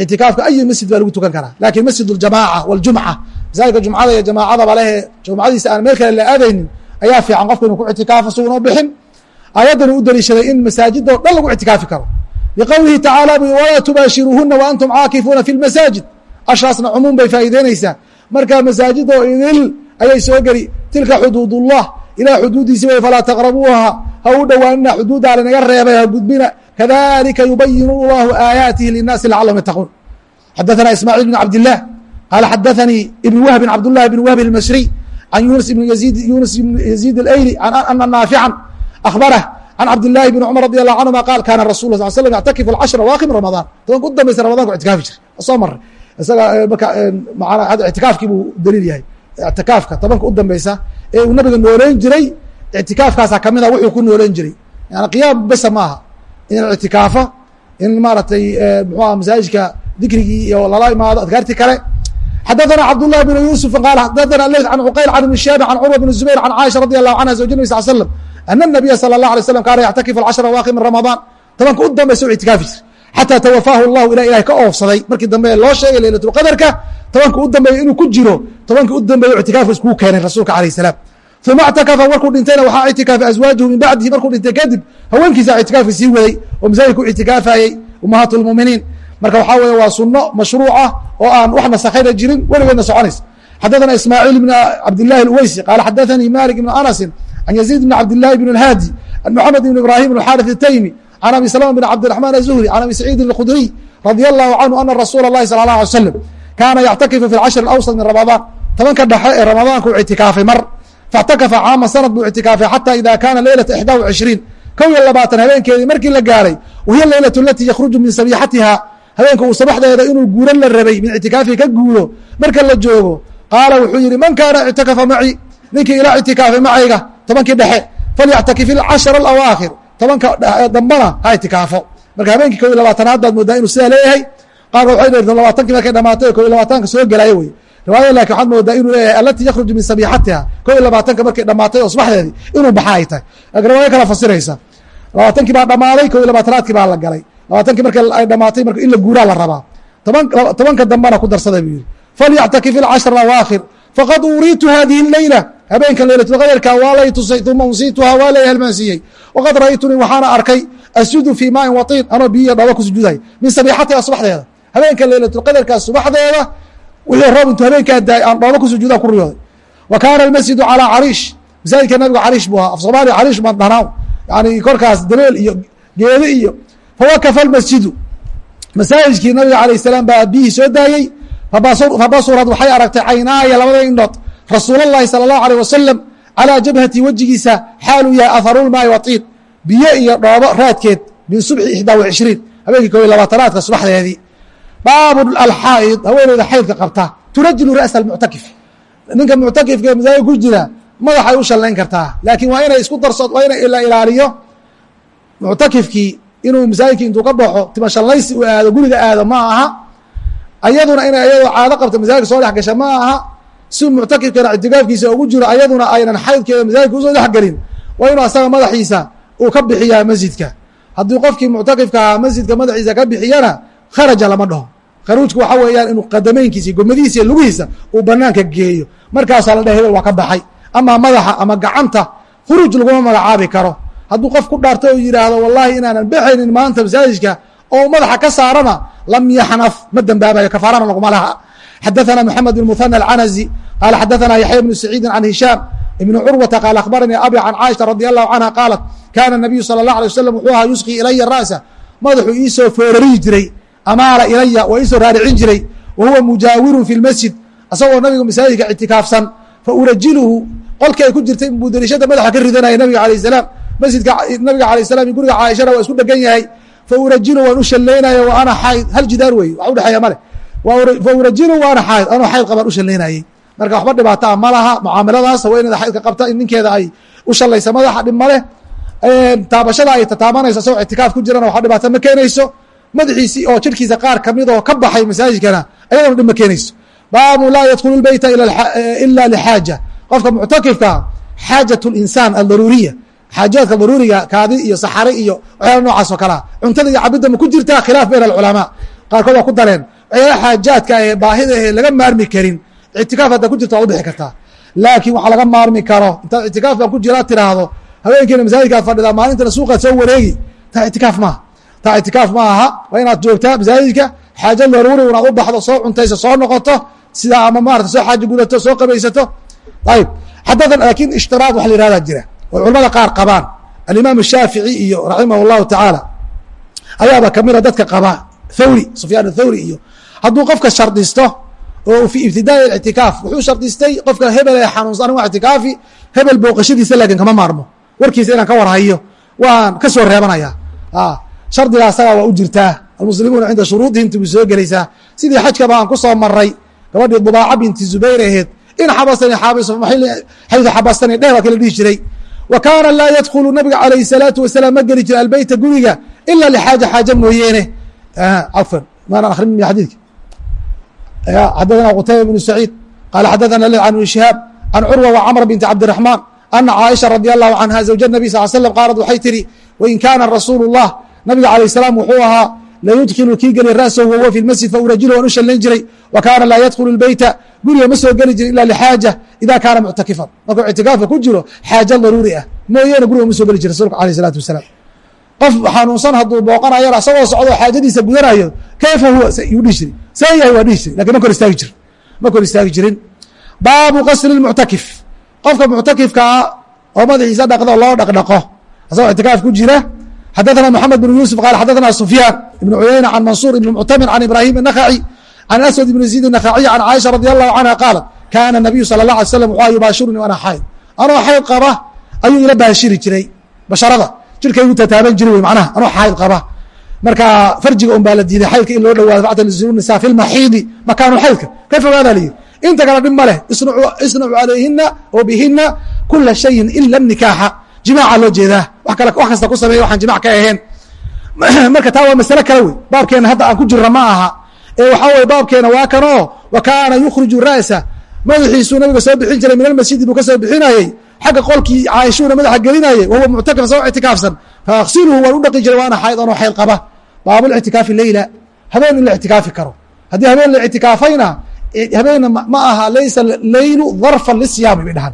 ictikaafka ayi masjid baa lagu tukan karaa lakin masjid اljamaaca wاljumca masaajidka jumcada iyo jamaacadaba lehe jumcadiisa aan meel kale la aadaynin ayaa fiican qofku inuu ku ictikaafo sugan oo bixin ayaddana u daliishaday in masaajida o dhan lagu ictikaafi karo liqowlihi tacaala bui walaa tubaashiruuhuna wa antum caakifuuna fi lmasaajid ashaasna cumuum bay faa'iideynaysaa markaa masaajidoo idil ayay soo geli tilka xuduudullah ilaah xuduuddiisi wey falaa taqrabuuha ha u dhowaanina xuduuddaa lanaga reebay ha gudbina kadalika yubayinu llahu aayaatihi linnaasi lacallahum yattaquun xadaثana ismaaciil bn cabdilah qaala xadaثanii ibn wahbin cabdullahi bn wahbin almasriy can yunis ibn yiid yunis ibn yaziid alayli an ana naafican ahbarah can cabdillaahi bn cumar radi allahu canhuma qaal kaana rasul sal slm yactakifu alcashra waakhir ramadaan tobanka u dambaysa ramadanku ictikaafi jir soo maray isaga marka mana ictikaafkii buu daliil yahay ictikaafka tobanka u dambeysa ee uu nabiga nooleyn jiray ictikaafkaasaa kamid a wuxuu ku nooleyn jiray yani qiyaam besa maaha in ictikaafa in maaratay mxuah masaajidka dikrigii iyo lala imaado adkaartii kale xadaثna cabdاللahi بن yuسف qal xadaثna leyث can cuqayl can ibn shihaabi can curwa bn zubayr can caaisha radي الlahu canha zawja nabi sal slm ana الnabiya salى الlaه alيه slam kaana yactakifu alcashra awaakir min ramadaan tobanka u dambaysa u ictikaafi jir xatىa twafaahu اllahu ila ilahay ka oofsaday markii dambe loo sheegay laylatulqadarka tobanka u dambeeya inuu ku jiro tobanka u dambeeya ictikaafka iskugu keenay rasuulka alayه الsalaam uma اctakafa markuu dhintayna waxaa ictikaafay azwaajuhu min bacdihi markuu dhintay kadib haweenkiisa ictikaafka sii waday oo masaajidka u ictikaafayey umahaat اlmuminiin marka waxaa weeye waa suno mashruuca oo aan wax nasakhayna jirin weligeedna soconaysa xadaثana ismaaciil ibn cabdillahi اlweysi qaala xadaثanii malik ibn anasin can yaziid bn cabdillahi bn اlhaadi an moxamed ibn ibrahim bn xaariث الtaymi can abi salama bn cabdiraxman aلzuhri can abi saciidin اlkhudriy radi allahu canhu ana rasuula اlahi salى اlah alay slam kaana yactakifu fi اlcashri اlawsط min ramadaan tobanka dhexe ee ramadaanku ictikaafay mar faاctakafa caama sanad buu ictikaafay xata ida kana leylata ixdaa و cishriin kow iyo labaatan habeenkeedii markii la gaaray wahiya leylaة alati yakruju min sabixatiha habeenka uu sabaxdeeda inuu guuro la rabay min ictikaafi ka guuro marka la joogo qaala wuxuu yihi man kaana ictakafa maci ninkii ilaa ictikaafay macayga tobankii dhexe falyactakif ilcashara alawaakhir. Tobanka dambana ha ictikaafo marka habeenkii kow iyo labaatanaad baad moodaa inuu sidaa leeyahay qaarka waxay dheerteen labaatankii markay dhamaatay kow iyo labaatanka soo gelaayo wey riwaayada laakiin waxaad moodaa inuu leeyahay alatii yakhruju min sabixatiha kow iyo labaatanka markay dhamaatay oo subaxdeedii inuu baxa ay tahay. Lakin riwaayo kala fasiraysa labaatankii baa dhamaaday kow iyo labaatanaadkii baa la galay. Labaatankii marka ay dhamaatay marka in la guuraa la rabaa. Toban tobanka dambana ku darsaday buu yihi falyactakif ilcashra awaakhir faqad uriitu hadihi اleyla habeenkan leylatulqadarka waa lay tusay uma unsiituhaa waa lay halmaansiiyey waqad ra'aytunii waxaana arkay asjudu fii maain watiin anoo biyiya dhooba ku sujuuday min sabixatiha subaxdeeda. Habeenka leylatulqadarka subaxdeeda wixii roob intuu daay aan dhooba ku sujuuda ku riyooday. Wa kaana almasjidu calىa cariish masaajidka nabiga cariish buu ahaa af soomaaliya cariish baan dhahnaa yani korkaas dabeel iyo geede iyo fawakafa almasjidu masaajidkii nabiga alayh salaam baa biyihii soo daayey fabasurad waxay aragtay caynaaya labada indhood rasuul اllahi salى اllahu alيه wasalam calىa jabhati wejigiisa xaaluu yahay aharulmaai watiin biyo iyo dhoobo raadkeed min subxi ixdaa wa cishriin habeenkii kow iyo labaatanaadka subaxdeedii baabu alxaa'id haweeneyda xaydka qabta turajilu ra'sa almuctakif ninka muctakifka masaajid ku jira madaxay u shallayn kartaa laakiin waa inay isku darso waa ina la ilaaliyo muctakifkii inuu masaajidkii intuu ka baxo timashallaysi u aado guriga aado ma aha ayaduna inay ayadoo caado qabta masaajidka soo dhex gasha ma aha si muctakifkana ictikaafkiisa ugu jiro ayaduna aynan xaydkeeda masaajidka u soo dhex gelin waa inuu asaga madaxiisa uu ka bixiyaa masjidka. Haddii qofkii muctakifka ahaa masjidka madaxiisa ka bixiyana kharaja lama dhaho. Kharuujka waxa weeyaan inuu qadameynkiisa gomadihiisa lugihiisa uu banaanka geeyo. Markaasaa la hebel waa ka baxay. Ama madaxa ama gacanta khuruuj laguma magacaabi karo. Hadduu qof ku dhaarto oo yidhaahdo wallahi inaanan baxaynin maanta masaajidka oo madaxa ka saarana lam yaxnaf ma dembaabayo kafaarana laguma laha xadaثana mحamed بن مثنى الcanaزي qala xadaثana yaحya بن سacيidi can hishaam ibn curwata qaal akhbaranii abi can caaisha radي الlahu canha qaalat kana الnabiyu salى الlaه alيه waslm wuxuu ahaa yusqi ilaya ra'sa madaxuu iisoo foorariyi jiray amaala ilaya waa iisoo raaricin jiray wa huwa mujaawirun fi اlmasjid asagoo nabiga masaajidka ictikaafsan faurajiluhu qolkii ay ku jirtay buu dariishada madaxa ka ridanaya nabiga alayه الsalaam masjidka nabiga alayه الsalam iyo guriga caaishana waa isku dhegan yahay faurajilu waan u shallaynayo wa ana xayd hal jidaar wey wax udhexeeya male faurajilu wa ana xayd anoo xayd qabaan u shallaynayey marka waxba dhibaataa ma ninkeeda ay u shallaysa madaxa dhib ma ma ma alculamaa. Qaarkood waa ku dareen xaajaadka ee baahida ee laga maarmi karin ictikaaf haddaa ku jirta waad u bixi kartaa laakiin waxaa laga maarmi karo intaad ictikaaf baan ku jiraa tiraahdo habeenkiina masaajidkaad fadhidaa maalintana suuqaad soo wareegi taa ictikaaf maaha taa ictikaaf ma aha waa inaad joogtaa masaajidka xaajo daruuri inaad u baxdo soo cuntayso soo noqoto sidaa ama maarata soo xaajo gudato soo qabaysato. Ayib. Xadadan laakiin ishtiraad waxa la yihahdaa jira oo culamada qaar qabaan. Alimaam shaafici iyo raximah اllahu tacaala ayaaba kamida dadka qabaa thawri sufyaan athawri iyo hadduu qofka shardisto oo fi ibtidaai ictikaaf wuxuu shardistay qofka hebel ee xanuunsan anigu ictikaafi hebel booqashadiisa laakin kama maarmo. Warkiisa inaan ka warhayo waan ka soo reebanaya shardiga asagaa waa u jirtaa. Almuslimuuna cinda shuruudihim tibu soo gelaysaa. Sidii xajkaba aan ku soo maray gabadhii dubaaca binti zubayr aheed in xabasani xaabiso xaydu xabastani dheh waa kala dhihi jiray. Wa kaana laa yadkhulu nabiga calayhi salaatu wasalaam ma geli jira albeyta guriga ila lixaaja xaaja mooyeene. Cafan maanaan akrin xadiidka xadaثna qtayba بن سacيid qala xadaثna l an بن شihaab can curwa وcmr bint cabdiرaحmaan ana caaisha radي الlahu canha zawja النabi sal slm qaalad waxay tihi wain kaana rasuul الlah nabiga alayه الsalaam wuxuu ahaa layudkilu kii geli ra'sahu wahuwa fi lmasjid faurajilu waan u shallayn jiray wa kaana laa yadkhulu lbeyta guriga ma soo geli jirin ila lixaaja ida kaana muctakifan markuu ictikaafka ku jiro xaaja daruuri ah mooyeene guriga ma soo geli jira rasulka alayh الsalatu wasalaam qof xanuunsan hadduu booqanayo asagoo socdo xaajadiisa gudanayo kayfa huwa yuu dhihi jiri see yahay waa dhihi jiri lakin ma kor istaagi jir ma kor istaagi jirin baabu qasli lmuctakif qofka muctakifkaa oo madaxiisa dhaqdo loo dhaqdhaqo asagoo ictikaaf ku jira xadaثna mحamed بن yuسف qال xadaثna سfyاn iبن cuyayna عan maنصuر iبن mctamir عan ibrahim النkعي عan aswad iبn زيد النkعي عan caiشha radي الlahu عanha qاalat kana النabiyu salى الlه alي sلم wxaa yubaashiruni ana xayd anoo xayd qaba ayuu ila baashiri jiray basharada jirkaygu tataaban jiri wey manaha anoo xayd qaba marka farjiga un la diiday xaydka in loo dhawaado factazuru nisa fi lmaxiidi makaanu xaydka ka fogaadaa la yihi inta kale dhib ma leh isnacu calayhina o bihina kula shayin ila nikaaxa. Jimaaca loo jeedaa. Wax kasta ku sameeya waxaan jimac ka ahayn. (clears throat) Marka taa waa masale kale wey. Baabkeena hadda aan ku jirna ma aha. Ee waxaa weye baabkeena waa kanoo wa kaana yukhriju ra'sa. Madaxiisuu nabiga soo bixin jiray min almasjidi buu ka soo bixinayey xagga qolkii caaishuuna madaxa gelinayay wahuwa muctakif sagoo ictikaafsan. Faaqsiluhu waan u dhaqi jiray waana xayd anoo xayl qaba. Baabul ictikaafi leyla habeen in la karo. Haddii habeen la ictikaafayna habeenna ma aha laysa leylu dharfan lisiyaami bay dhahan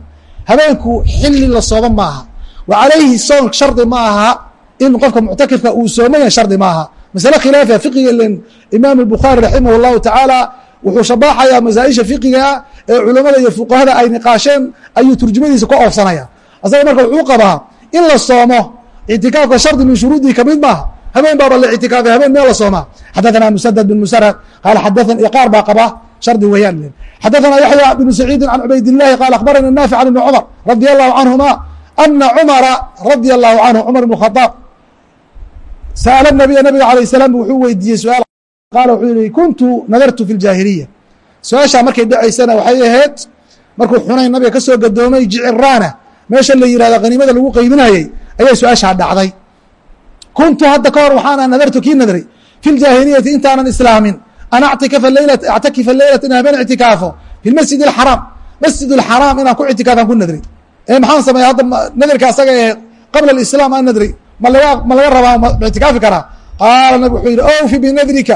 xilli la sooma ma aha wa calayhi soon shardi ma aha in qofka muctakifka uu soomaya shardi ma aha. Masale khilaafa fiqiga ilen imaam albukhaari raximah allahu tacaala wuxuu shabaaxayaa masaaisha fiqigaa ee culamada iyo fuqahada ay niqaasheen ayuu turjumadiisa ka oofsanaya. Asaga marka wuxuu qabaa in la soomo ictikaafka shardi min shuruudii ka mid maaha. Habeen baaba la ictikaafay habeen mee la soomaa xadaanaa musadad bin musarad qaala xadaani qaar baa qaba shardi weeyaan xadaanaa yaxya bnu saciidin can cubaydillahi qaala akhbarana naafic can ibni cumar radia allahu canhuma ana cumara radia allahu canhu cumar ibnu khadaab sa'ala nabiya nabiga alayh salaam wuxuu weydiiyey su'aal qaala wuxuu yihi kuntu nadartu fi ljaahiliya su'aashaa markay dhacaysana waxay ahayd markuu xunayn nabiga ka soo gadoomay jiciraana meesha la yihahdo qaniimada lagu qeybinayey ayay su'aashaa dhacday. Kuntu hadda ka hor waxaana nadartu kii nadray. Fi ljaahiliyati intaanan islaamin. An actakifa leylata in habeen ictikaafo. Fi lmasjid alxaraam masjid alxaraam inaan ku ictikaafaan ku nadray. Ee maxaan sameeya hadda nadarka asaga ee qabla alislaam aan nadray. Ma laga rabaa ma ictikaafi karaa? Qaala nabig wuxuu yidhi oofi binadrika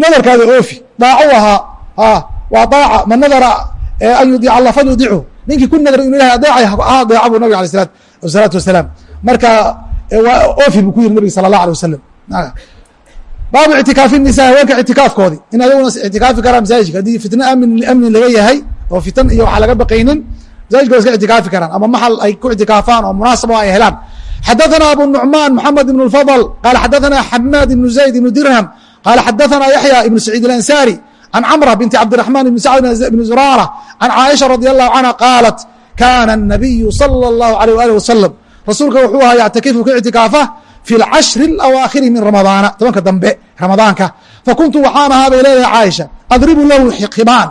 nadarkaada oofi daaco ahaa a waa daaca man nadara an yudiic allah falyudichu ninkii ku nadray inu ilahay adeecay ha adeeca buu nabig alay slat salaatu wasalaam marka waa oofi buu ku yiri nabig sala allah alay wasalam baabu ictikaafi nisa haweenka ictikaafkoodi in adaguna ictikaafi karaa masaajidka haddii fitna amin amni laga yahay oo fitan iyo waxaa laga baqaynin masaajidka wa iska ictikaafi karaan ama maxal ay ku ictikaafaan oo munaasaba ay helaan xadaثna abu nuعmaan mحamed ibn الfضل qala xadaثna xamaad ibn zayd ibn dirham qala xadaثna yaحya ibn saciid اlansari can cmra binti cabdiرaحman ibn sacd ibn zurara can caaisha radي الlahu canha qaalat kana الnabiyu salى الlahu عalيه alih wasalam rasuulka wuxuu ahaa yactakifu ka ictikaafa fi اlcashri اlawaakhiri min ramadaana tobanka dambe ramadaanka fakuntu waxaan ahaa bay leedahay caaisha adribu lahu khimaan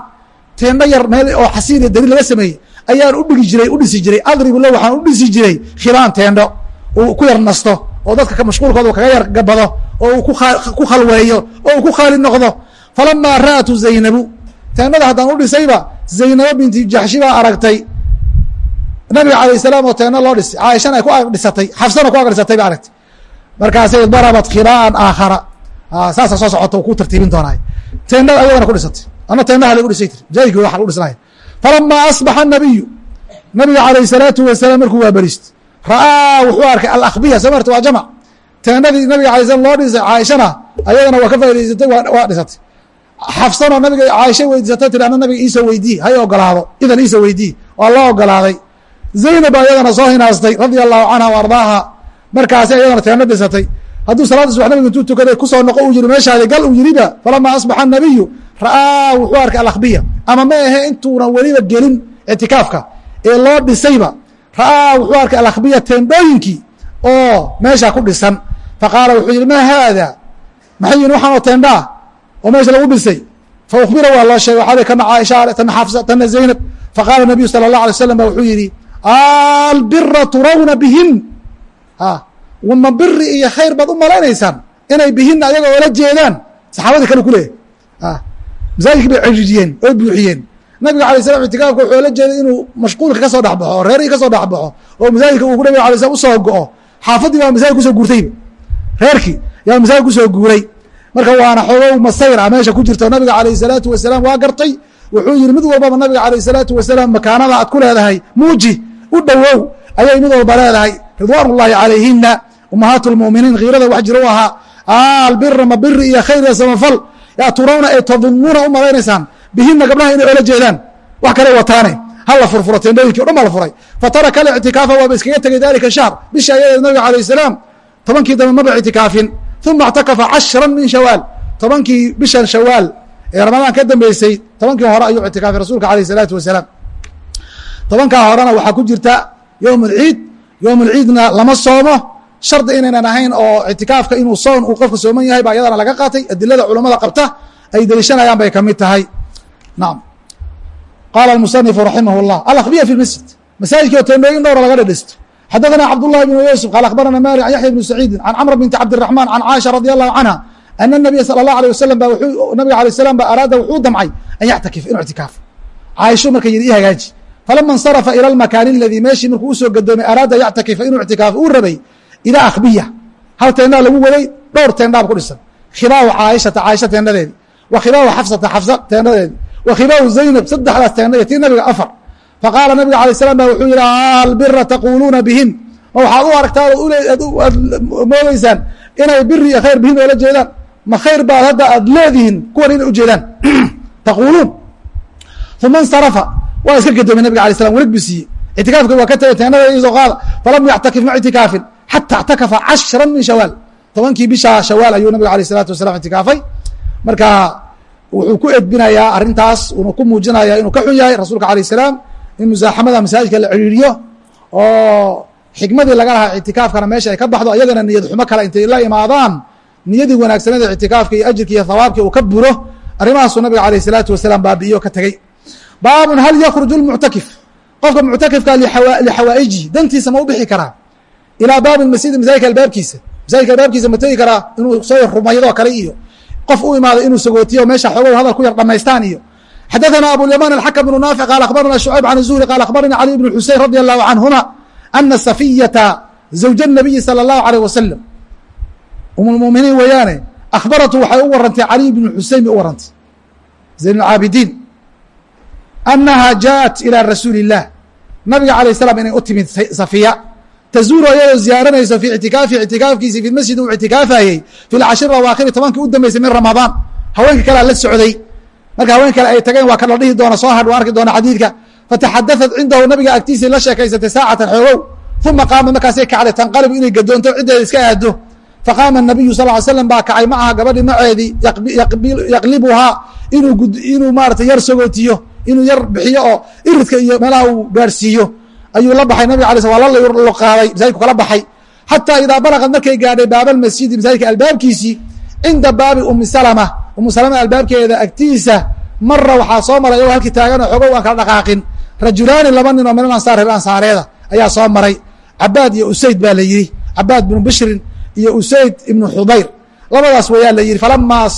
teendho yar meel oo xasiin iyo daliil laga sameeyey ayaan u dhigi jiray u dhisi jiray adribu lahu waxaan u dhisi jiray khimaan teendho uu ku yar nasto oo dadka mashquulkooda kaga yar gabado oo ku khalweeyo oo uu ku khaali noqdo. Falamaa ra'atu zaynabu. Teennada haddaan u dhisayba zaynabo binti jaxshi baa aragtay. Nabiga alayh salaam oo teenno loo dhisay. Caaishana ay ku dhisatay xafsana ku agdhisatay ba aragtay. Markaasay darabat khibaan aakhara. Saasa soo socota ku tartiibin doonay teennada ayadana ku dhisatay. Ana teennaha lagu dhisay tir masaajidki waa lagu dhisnay falamaa asbaxa nabiyu. Nabiga alayh salaatu wasalaam markuu waa beriist. Ra'aa wuxuu arkay alakbiya soo marta waa jamc teennadii nabiga alay slam loo dhisay caaishana ayadana waa ka faa'idaysatay waa dhisatay. Xafsanoo nabiga caaisha weydiisatay tiri nabiga iisoo weydii hay ogolaado idan iisoo weydii waa loo ogolaaday. Zaynab ayadana soo hinaastay radia allahu canha wa markaasi ayadana teenno dhisatay. Hadduu salaada subax nabiga intuu tukaday ku soo noqo uu yihi meeshaadi gal uu yidhiba falamaa asbaxa nabiyu ra'aa wuxuu arkay alakbiya ama ma ahe intuunan weliba gelin ictikaafka ee loo dhisayba ra'aa wuxuu arkay alakbiya teendhooyinkii oo meesha ku dhisan faqaala wuxuu yihi ma haada maxay yihiin waxaan oo teendhaa oo meesha lagu dhisay fa ukbira waa loo sheegay waxaa kana caaisha tana xafsa tana zaynab faqaala nabiyu sala allah alay slam ba wuxuu yihi albira turawna bihin ma biri iyo khayr baad u malaynaysaan inay bihina ayaga oola jeedaan saxaabadii kale ku leeyahy masaajidkii bay cirijiyeen oo buuxiyeen nabiga alay slam itikaafka wuxuu ola jeeday inuu mashquulka ka soo dhexbaxo oo reerihii ka soo dhexbaxo oo masaajidka uu nabiga alay slam u soo go'o baa masaajid ku soo guurtayba reerkii yaa masaajid ku soo guuray. Marka waana xogow masayr a meesha ku jirta nabiga alayh salaatu wasalaam waa gartay. Wuxuu yihi mid walbaba nabiga alayh salaatu wasalaam makaanada aad ku leedahay muuji u dhowow ayay mid walba leedahay. Ridwaan ullahi calayhina umahaat lmuminiin khiirada wax jiro u ahaa albira ma biri iyo khayr samafal yaa turawna ee tadumuuna u malaynaysaan bihina gabdhaha inay ola jeedaan. Wax kale wataane hala furfuro teendhooyinkii o dhan baa la furay. Fataraka alictikaafa waaba iskaga tegay dalika shahr bisha ayadeed nabiga alayh salaam tobankii dambe maba ictikaafin uma اctakafa cashra min shawaal tobankii bishan shawaal ee ramadaan ka dambeysay tobankii hore ayuu ictikaafay rasuulka alayh الsalaatu wasalaam tobankaa horena waxaa ku jirta yowm اlciid yowm اlciidna lama soomo shardi inaynan ahayn oo ictikaafka inuu soon uu qofka sooman yahay baa iyadana laga qaatay adilada culamada qabta ay deliishanayaan bay kamid tahay naam qaala اmusanifu raximah اllah alakbiya fi masjid masaajidkii oo teendhooyin dhowra laga dhedhisto xadaثna cabdالlahi بن yusuf qaal akhbarana mali an yaxya بn saciidi can cmr binti cabdiلرaحman can caaisha radي الlahu canha ana الnabiya salى الlah alيه wasalam ba nabiga alيه الslam ba araada wuxuu damcay an yactakif inuu ictikaafo caaisho marka yidhi i hagaaji falama اnsarafa ilى اlmakaani اladii meeshii markuu usoo gadoomay araada yactakifa inuu ictikaafo uu rabay ilaa akhbiya hal teendhaa lagu waday dhowr teendhaab ku dhisan khibaahu caaishata caaisha teendhadeedi wa khibaahu xafsata xafsa teendhadeedi wa khibaahu zaynab saddexdaas teendha iyo tii nabiga afar faqaala nabiga alay slam ba wuxuu yihi albira taquuluuna bihin ma waxaad u aragtaa aad moogeysaan inay biri iyo khayr bihin oola jeedaan ma khayr baad hadda aad leedihiin kuwan inay ujeedaan taquuluun uma insarafa waa iska gadoomay nabiga alay slam walig bu siiyey ictikaafka waa ka tegay teenada isoo qaada falam yactakif ma ictikaafin xata اctakafa cashra min shawaal tobankii bisha shawaal ayuu nabiga alay الsalatu wasalam ictikaafay marka wuxuu ku edbinayaa arrintaas uuna ku muujinaya inuu ka xun yahay rasuulka alayه الsalaam in musaaxamada masaajidka la ciriiriyo oo xikmadii laga lahaa ictikaafkana meesha ay ka baxdo ayagana niyad xumo kale intay la imaadaan niyadii wanaagsaneeda ictikaafka iyo ajirka iyo hawaabka uu ka buro arrimahaasuu nabiga alayh isalaatu wasalaam baabi'iyo ka tegey baabun hal yakruju lmuctakif qofka muctakifka lixawaa'ijihi dantiisa ma u bixi karaa? Ilaa baabi masjid masaajidka albaabkiisa. Masaajidka albaabkiisa ma tegi karaa inuu soo yar rumayadoo kale iyo qof u imaado inuu sagootiyo meesha xoogow hadal ku yar dhammaystaan iyo xadaثna abulyaman alxakm bnu naafic qaal akhbarana shucayb can zuhri qaal akhbarani cali bn xusein radi allahu canhuma ana safiyata zawja الnabiyi salى اllahu alيh wasalam um lmuminiin weeyaane akhbaratu waxay u warantay caliy bn xusein bay u warantay zayn اcaabidiin anaha jaءat ilى rasuuli الlah nabiga alayه الslam inay u timid safiya tazuuru ayadoo ziyaaranayso fi ictikaafi ictikaafkiisi fi masjid uu ictikaafayey fi lcashir awaakhiri tobankii u dambeysay min ramadaan haweenka kalea la socday marka haween kale ay tageen waa ka la dhihi doona soo hadh waa arki doona xadiidka. Fataxadaثat cindahu nabiga agtiisii la sheekaysatay saacatan xoogow uma qaama markaasay kacday tanqalibu inay gadoonto ciddeeda iska aado faqaama nabiyu sal ly slam baa kacay ma aha gabadhi maceedii yaqlibuhaa inuu maarata yar sogootiyo inuu yar bixiyo oo iridka iyo meelaha uu gaadhsiiyo ayuu la baxay nabig ala wa lluqaaday masaajidku kala baxay. Xataa idaa balaqad markay gaadhay baaba masjidi masaajidka albaabkiisii cinda baabi umi salma umu salama albaabkeeda agtiisa mara waxaa soo maray iyagoo halkii taagan oo xogo waan kala dhaqaaqin. Rajulaani laba nin oo min alansaar reer ansaareeda ayaa soo maray. Cabaad iyo usayd baa la yidhi. Cabaad bnu bishrin iyo usayd ibnu xudayr labadaas wayaa la yidhi falamaa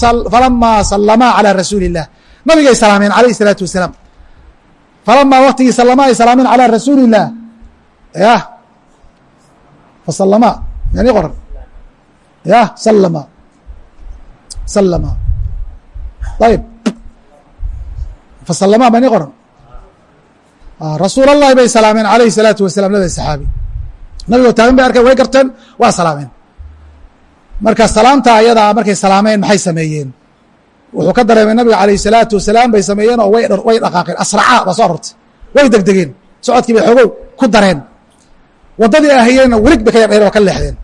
sallamaa calaa rasuuli illah nabigay salaameen alayh isalaatu wasalaam. Falamaa waktigii salamaa ay salaameen calaa rasuuli illah ya fasalamaa yani qoran. Ya salama salama ayb fasalama mani qoran rasuul allahi bay salaameen alayhi الsalaatu wasalam labada saxaabi nabigoo taagan bay arkeen way garteen waa salaameen marka salaamta ayadaa markay salaameen maxay sameeyeen wuxuu ka dareemay nabiga alayh الsalaatu wasalaam bay sameeyeen oo way dhaqaaqeen asraca baa soo arortay way degdegeen socodkii bay xoogow ku dareen waddadii ahayeenna welig bay ka yardheen oo ka leexdeen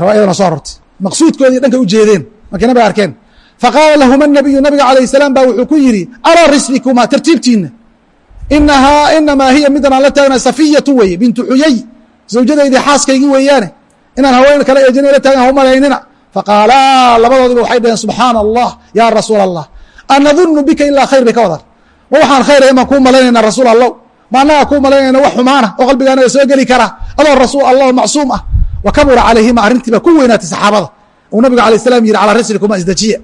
riwaayadana soo arortay maqsuudkoodii dhankay u jeedeen markay nabiga arkeen faqaala lahuma nabiyu nabiga alayh salaam baa wuxuu ku yidhi alaa rislikuma tartiibtiina inahaa inamaa hiya midan aan la taagna safiyatu weye bintu xuyay zawjadaydii xaaskaygii weeyaane inaan haween kale eejina la taagan humalaynina faqaalaa labadoodiba waxay dhaheen subxaana allah ya rasuula allah anadunu bika ilaa khayr bay ka wadaan ma waxaan khayra imaan kuu malaynayna rasuul allow ma annagaa kuu malaynayna wax xumaana oo qalbigaanaga soo geli kara adoo rasuul allah macsuum ah wa kabura calayhima arrintii baa ku weynaatay saxaabada uu nabiga alayh salam yihi calaa rislikuma isdajiya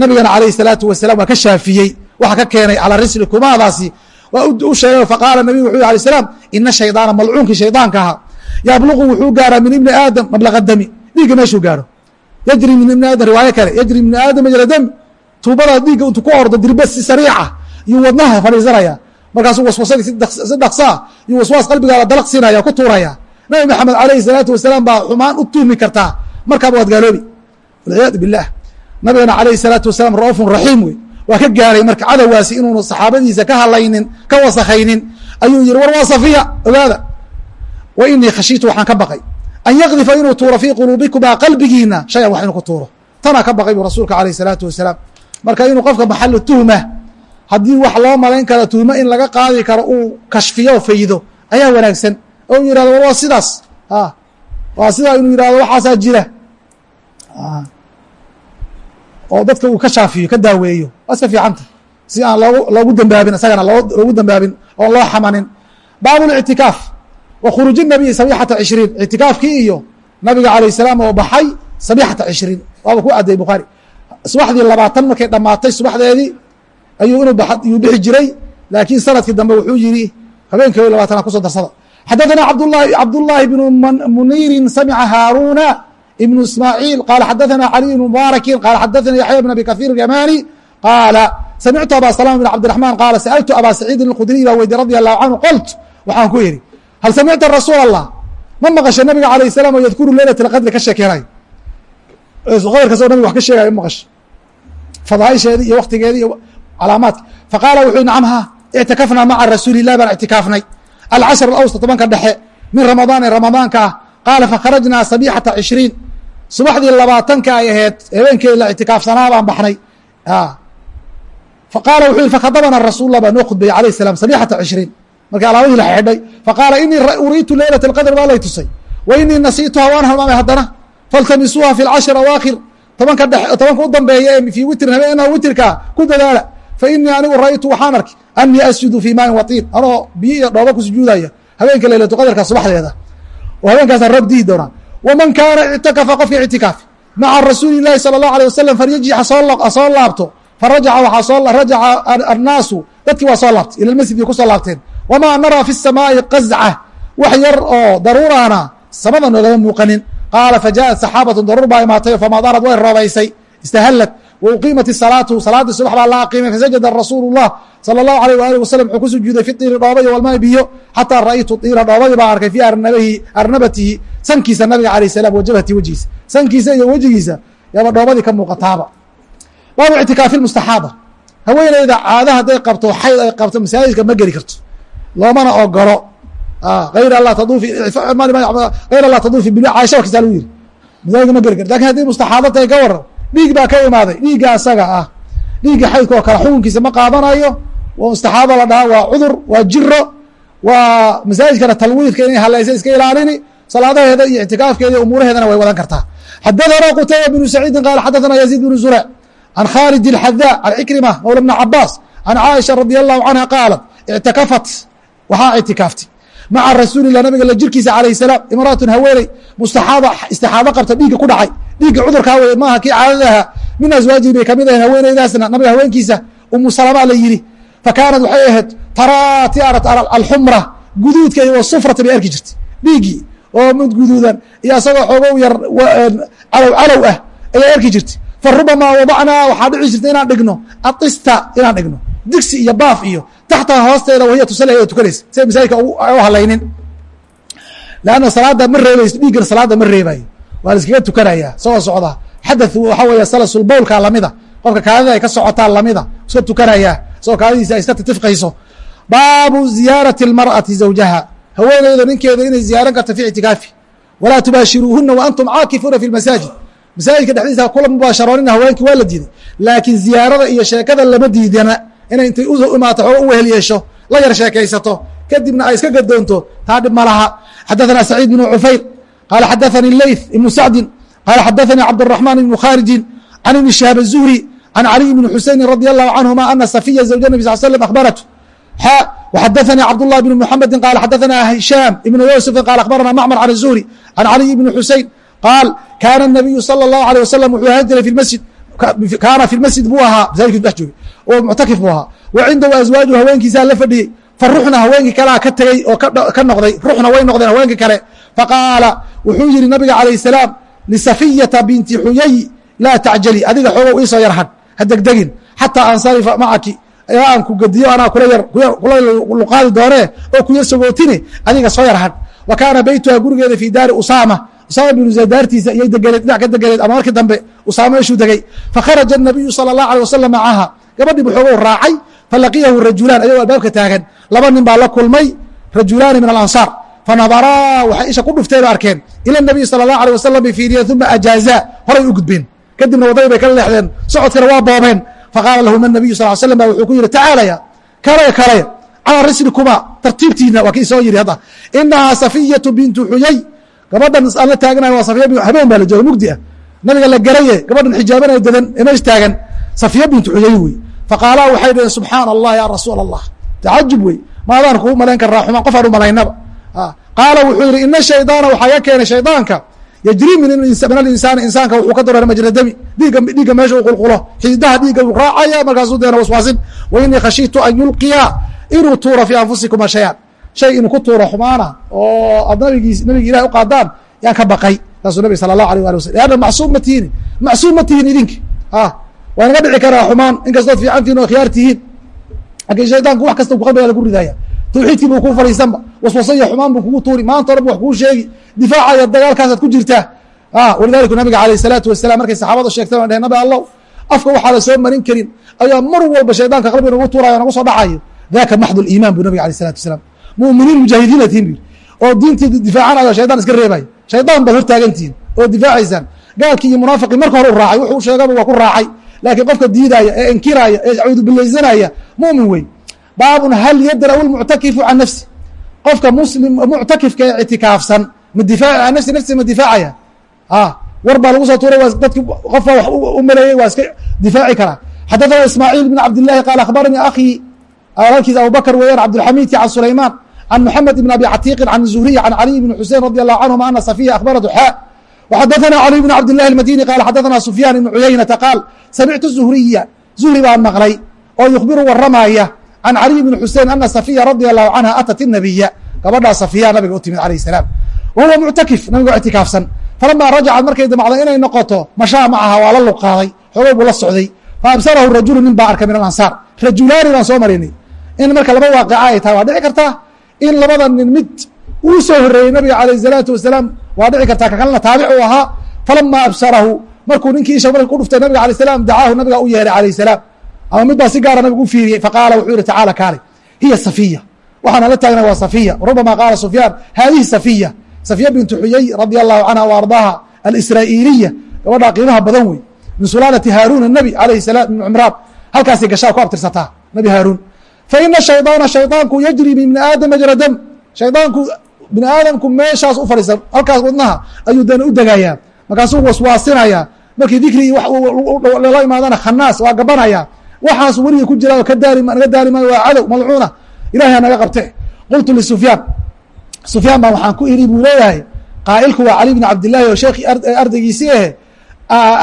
nabigana alayh salaatu wasalam waa ka shaafiyey waxa ka keenay calaa rislikumaadaasi waa u sheegay faqaala nabigu wuxuu yhi alay salaam ina shaydaana malcuunkii shaydaanka ahaa. Yabluqu wuxuu gaaraa min ibni aadam mablaga dami. Dhiigga meeshuu gaaro. Yajri min ibni aadam riwaayo kale yajri min aadam majra dami tuubadaa dhiigga intuu ku ordo dirba si sariica iyuu wadnaha fadhiisanaya. Markaasuu waswasadii si dhaqsaa iyuu waswaas qalbigaada dalaq siinaya ku tuuraya. Nabi maxamed alayhi salaatu wasalaam baa xumaan u tuhmi kartaa. Markaaba waad gaaloobi walciyaadu bilah nabigana alayhi salaatu wasalaam ra'uufun raxiim wey waa ka gaaray marka cadowgaasi inuunu saxaabadiisa ka hadlaynin ka wasakhaynin ayuu yihi war waa safiya ogaada. Wa inii khashiitu waxaan ka baqay. An yakdifa inuu tuuro fii quluubikumaa qalbigiina. Shayan wax inuu ku tuuro. Tanaa ka baqay buu rasuulka alayh salaatu wasalaam. Marka inuu qofka maxalu tuhma haddii wax loo malayn karo tuhmo in laga qaadi karo uu kashfiyo faydo ayaa wanaagsan. Oo yihahdo war waa sidaas. Waa sidaa inuu yihahdo waxaasaa jira oo dadka uu ka shaafiyo ka daaweeyo. Waa iska fiicanta si aan loogu dambaabin isagana loogu dambaabin oon loo xamanin. Baab wa khuruuji nabiyi sabixata cishriin. Ictikaafkii iyo nabiga alayh salaam oo baxay sabixata cishriin. Waaba ku adeey bukhaari subaxdii labaatan markay dhammaatay subaxdeedii ayuu inuu bixi jiray. Laakiin sannadkii dambe wuxuu yidhi habeenkii labaatana ku soo darsada xadaثna abdlahi cabdullaahi bnu muniirin samca haaruna ibnu ismaaعiil qaala xadaثna caliي bn mubaaraki qaala xadaثna yaxya bn abi kaثiir الyamani qaala samictu aba slama bn cabdiرaحman qaala sa'altu aba saciidin اkhudriy baa weydi radi allahu canhu qolt waxaan ku yidhi hal samicta rasuul allah ma maqasha nabiga alayه الsalam oo yadkuru leylat اlqadri ka sheekeenayo qadarkaas o nabiga wax ka sheegayo ma maqasha fadaaisheedii iyo waktigeedii iyo calaamaadka faqaala wuxuu nacam ha ictikafnaa maca rasuuli lah baan ictikaafnay alcashar awsط tobanka dhexe min ramadaan ee ramadaanka ah qaala fakharajnaa sabixata cishriin subaxdii labaatanka ay ahayd habeenkeedi la ictikaafsanaa baan baxnay. Faqaala wuxuu yihi fakhadabana rasuullah baa noo khudbeeyey alayh salam sabixata cishriin. Markii alaabadii la xidhay faqaala inii uriitu leylat اlqadr baa lay tusay. Wa inii nasiituha waan halmaamay haddana. Faltamisuuha fi lcashir awaakhir tobanka dhe tobanka u dambeeya ee fii witrin habeenaha witrka ku dadaala. Fa inii anigu ra'aytu waxaan arkay anii asjudu fii maain watiin anoo biyo iyo dhooba ku sujuudaya habeenka leylatu qadarka subaxdeeda. Oo habeenkaasaan roob dihi doonaa waman kaana ictakafa qofka ictikaafi maca rasuuli lahi salى اlahu alيه wasalam falyajix hasoo laabto farajaca waxaa soo rajaca annaasu dadkii waa soo laabtay ila masjidkii kusoo laabteen wamaa naraa fi الsamaaءi qazca wax yar oo daruurana samada noogama muuqanin qaala fajaءat saxaabaة daruur baa imaatay famadarad way roobaysay istahallad waqiimat salaatu salaadii subax baa la aqiimay fasajada rasuul lah sal اlahu alيh waalih waslm wuxuu ku sujuuday fi iiri dhoobay walma biyo xataa raaytu iira dhoobadii baan arkay fi arnabatihi sankiisa nabiga alayh salam wajabhati wejigiisa sankiisa iyo wejigiisa yaba dhoobadii ka muuqataaba baabu ictikaafi mustaxaada haweeneyda caada hadday qabto xayd ay qabto masaajidka ma geli karto loomana ogolo ayr ala taduufi bia caaisha wa kisaa lagu yiri masaajidka ma geli karto laakiin haddii mustaxaado tahay ka waran dhiig baa ka imaaday dhiigga asaga ah dhiigga xaydka oo kale xukunkiisa ma qaadanayo mustaxaado la dhaha waa cudur waa jiro waa masaajidkana talwiidka inay halaysa iska ilaalini salaadaheeda iyo ictikaafkeeda iyo umuuraheedana way wadan kartaa xadaثana qutayba bnu saciidin qaala xadaثana yaziid bnu zurع عن khالد الحdاء عن عكرمة mولى بن عabاس عن cائشha رضي الله عنها قاaلت اعتكفت waxaa اعتikاaftay mعa رasuuل الlah nabiga la jirkiisa عaليه السلام imrأة haweeney mstaxaado istixaado qabta dhiigga ku dhacay dhiigga cudurkaa wey maaha kii caadadaha min aswaajihi bay ka mid ahayn haweeneydaasna nabiga haweenkiisa umu salama la yidhi fa kaanat waxay ahayd taraa tiarat alxumra guduudka iyo wasufrata bay arki jirtay dhiiggii oo mid guduudan iyo asagoo xoogow yar calow calow ah ayay arki jirtay fa wadacnaa waxaa dhici jirta inaan dhigno atista inaan dhigno digsi iyo baaf iyo taxtaha hoosteeda wahiya tusala iyadoo tukanaysa siay masaajidka u halaynin lanna salaada ma reebayso dhiiggana salaada ma reebayo waa laiskaga tukanaya sagoo socda. Xadath waxa weeye salasul bowlkaa lamida. Qofka kaadada ay ka socotaan lamida iska tukanaya isagoo kaadadiisa ay iska tatifqayso baabu ziyaarati اlmar'ati zawjaha. Haweeneyda ninkeeda inay ziyaaran karto fi ictikaafi. Walaa tubaashiruuhuna wa antum caakifuuna fi lmasaajid masaajidka dhexdiisa kula mubaasharoonina haweenkii waa la diiday. Laakiin ziyaarada iyo sheekada lama diidana. Inay intay u imaato xooga u wehel yeesho la yar sheekaysato kadibna ay iska gadoonto taa dhib ma laha. Xadaثana saciid bnu cufayr qala xadaثnي leyث iبن sacdi qala xadaثnي cabdالرحman بن khاriji عن iبn شhهاب الزهري عن علي بن xuseyni رضي الله عنهma أna صفية زوج النبي صل sلم أخبرته xا وxadaثnي cبدالله بن محمد qال xadaثna هiشام بن يوسف qال أخبرna معمر عن الزهري عن علي بن xuseين qاal kاna النبiyu slى الله عليه وسلم wuxuu ahaan jiray في masjid kaana في اmasjid buu ahaa masaajidku dhex joogay oo muctakif buu ahaa wa cindahu aswaaju haweenkiisaa la fadhiyey faruxna haweenkii kalea ka tegey oo ka noqday ruxna way noqdeen haweenkii kale. Faqaala wuxuu yidhi nabiga calayh salaam lisafiyata binti xuyay laa tacjali adiga xoogow iisoo yarhan ha degdegin xataa ansarifa macaki ilaa aan ku gediyo anaa kula luqaadi doonee oo ku yar sogootine adiga soo yarhan wa kaana beytuha gurigeeda fii daari usaama usaama binu zayd daartiisa iyay degeneed dhinac ka degeneed ama markii dambe usaama meeshuu degey fakharaja anabiyu sala allah alيh wasalam macaha gabadhii bu raacay falaqiyahu rajulaan ayagoo albaabka taagan laba nin baa la kulmay rajulaani min alansaar fanadaraa waxay isha ku dhuftay ba arkeen ila nabiy sala allahu alيh wasalam bay fiiriyeen uma ajaazaa horay u gudbeen kadibna waddadii bay kala leexdeen socodkana waa boobeen faqaala lahuma nabiyu sal slam ba wuxuu ku yihi tacaalaya kalaya kalaya calaa rislikuma tartiibtiina waa kii soo yidhi hadda inahaa safiyatu bintu xuyay gabadhan aan la taaganayo waa safiya habeen baa la jooga mugdi ah nabiga la garaye gabadhan xijaabanaya dadan ee meesh taagan safiya bintu xuyay wey faqaalaa waxay dhaheen subxaana allah ya rasuula allah tacajub wey maadaan kuu malayn karaa xumaan qof aan malaynaba qaala wuxuu yihi ina shaydaana waxaa ga keenay shaydaanka yajri min alinsaani insaanka wuxuu ka dareera majra dami dhiigga dhiigga meesha uu qulqulo xididaha dhiigga uu raacaya markaasuu deena waswaasin wa inii khashiitu an yulqiya inuu tuuro fii anfusikuma shayaan shay inuu ku tuuro xumaana oo aad nabigiis nabiga ilahi u qaadaan yaan ka baqay saasuu nabig sala allahu alيh ali waslm leanna macsuum ma tihin macsuum ma tihin idinka waa inaga dhici karaa xumaan inkastood fiicantiin oo khiyaar tihiin. Lakin shaydaanku wax kasta kuqalbigaa lagu ridaaya tawxiidkii buu kuu fadhiisanba waswasa iyo xumaan buu kugu tuuri maanta o wax kuu sheegi. Difaaca dagaalkaasaad ku jirtaa ah, walidaliku nabiga alayh salaatu wasalam markay saxaabada sheegteen aan dheh nabi allaw afka waxaa la soo marin karin ayaa mar walba shaydaanka qalbiga nagu tuuraya nagu soo dhacayo. Daka maxdu liiman bu nabiga alah salatu wasalam muminiin mujaahidiina tihin bu oo diintii difaacanaya shaydaan iska reebaya shaydaan baad hortaagan tihiin oo difaacaysaan. Gaalkii iyo munaafiqii marka hore u raacay wuxuu sheegaba waa ku raacay laakiin qofka diidaya ee inkiraya ee cuudubilaysanaya mumin wey baabun hal yadra'u lmuctakifu can nafsi. Qofka muslim muctakifka ee ictikaafsan ma difaaci can nafsi nafsi ma difaacaya. War baa lagu soo tuuray waa dadki qofka wax u maleeyey waa iska difaaci karaa. Xadaثana ismaaciil bn cabdillahi qaal akhbaranii akhii walaalkiis abubakr weeyaan cabdulxamidki can sulaymaan can moxamed ibn abi catiiqin can zuhriy can caliy bn xusein radi allahu canhuma ana safiya akhbaratu xaa وxadaثna عlي بن cabd للh الmadيني qال xadaثna سفyاn بن عuyaynةa qاal samictu زهriya زهri baan maqlay oo yukhbiru waramaya can عalي بن xusein ana صaفiya radي الlahu canha atat النabiya gabadhaa صafiya nabiga u timid alayه السلام wahuwa muctakif nabigoo اctikaafsan falama rajacad markay damcday inay noqoto mashaa macaha waa la luqaaday xoogay buu la socday faabsarahu rajulu nin baa arkay min alansaar rajulaani baan soo marinay in marka laba waaqica ay tahay waa dhici kartaa in labada nin mid uu soo horeeyey nabiga alayه الsalaatu wasalaam waa dhici kartaa kakalena taabic uu ahaa falama absarahu markuu ninkii isha marka ku dhuftay nabiga alay slam dacaahu nabiga u yeehay alayh salaam ama mid baa si gaara nabiga u fiiriyey faqaala wuxuu yihi tacaala kaale hiya safiya waxaana la taagna waa safiya rubama qaala sufyaan hadihi safiya safiya bintu xuyay radia allahu canha wa ardaaha alisraa'iiliya gabadhaa qiimaha badan wey min sulaalati haaruun الnabi alayh salam ibn cimraan halkaasay gashaa ku abtirsataa nabi haaruun faina shayطaana shayطaanku yajri min ibni aadam majra dam shaydaanku bini aadamku meeshaas u fadhiisan halkaas wadnaha ayuu dana u degayaa markaasuu waswaasinayaa. Markii dikrigii lala imaadana khanaas waa gabanaya. Waxaas weligii ku jira naga daari maayo waa cadow malcuuna. Ilahay ha naga qabte qultu lisufyaan sufyaan. Baan waxaan ku iri buu leeyahay qaa'ilku waa cali bn cabdillahi oo sheekhi ardaygiisii ahe.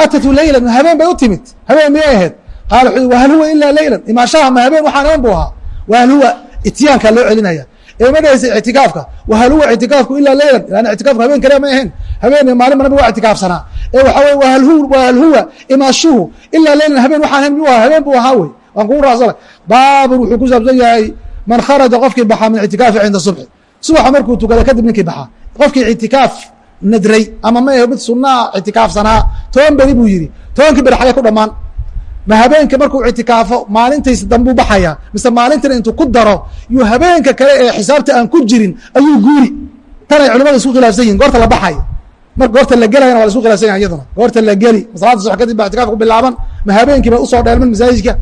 Atatu leylan habeen bay u timid. Habeen miyay ahayd qaala wuxuu wahal huwa ilaa leylan imaashaha ma habeen waxaan ahan bu ahaa. Wahal huwa ityaankaa loo celinaya ee ma dhahaysa ictikaafka? Wahal huwa ictikaafku ilaa leylan lan ictikaafku habeen kaliya ma ahayn. Habeen maalin nabiga waa ictikaafsanaa. Ee waxa weye wahal hu wahal huwa imaashuhu. Ilaa leylan habeen waxaan ahayn miyuu ahaa? Habeen buu ahaa wey waan kugu raacsana baabun wuxuu ku saabsan yahay man kharaja qofkii baxaa min ictikaafi cinda subxi subaxa markuu tukada kadib ninkii baxaa. Qofkii ictikaaf nadray ama ma ahe mid sunaa ictikaafsanaa toban beri buu yidhi. Tobankii beri xagee ku dhammaan ma habeenka markuu ictikaafo maalintiisa dambuu baxaya mise maalintina intuu ku daro yuu habeenka kale ee xisaabta aan ku jirin ayuu guuri tanay culimada isku khilaafsan yihin goorta la baxayo mar goorta la gelayana waa la isku khilafsan yahay iyaduna goorta la geli salaada subax kadib ba ictikaafka ku bilaaban ma habeenkii bay usoo dheerman masaajidka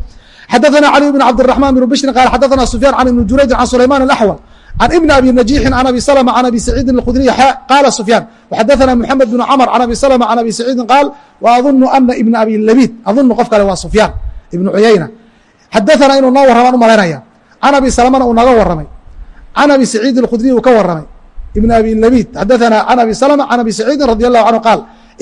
xadaثna cali بn cabdiلرaحman بn bشhri qal xadaثna sufyan can ibn jurayjin can sulayman الأxwal can ibn abi najixin can abi slma can abi saciidin اkhudriy qaala sufyaan وxadaثna mxamed bn cmr can abi slma can abi saciidin qaal وadunu ana ibn abi labid adunu qof kale waa sufyaan ibn cuyayna xadaثna inuu noo warramaan u malaynaya can abi slmana uu naga waramay can abi saciidin اkhudriy uu ka waramay ibn abi labid xadaثna can abi slma can abi saciidin radي الlahu canhu qaal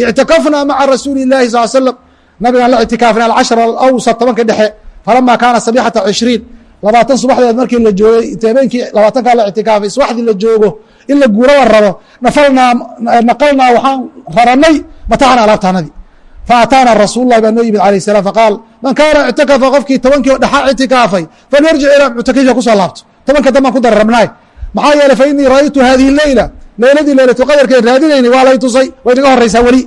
اctikafna maca rasuuli الlahi sal slm nabigaan la ictikaafnay alcashر alawsط tobanka dhexe falama kaana sabixata cishriin labaatan subaxdeed markii la joogay habeenkii labaatankaa la ictikaafay subaxdii la joogo in la guuraba rabo naqalnaa waxaan raranay matacna alaabtaanadii. Faataana rasuul baa noo yimid alayh salam faqaal man kaana ictakafa qofkii tobankii dhexaa ictikaafay falyarjic ilaa muctakifa ku soo laabto. Tobanka dambaan ku dara rabnaay maxaa yeeley fa ra'aytu hadihi leyla leyladii leylatu qadarkeed raadinaynay waa lay tusay way naga horaysaa weli.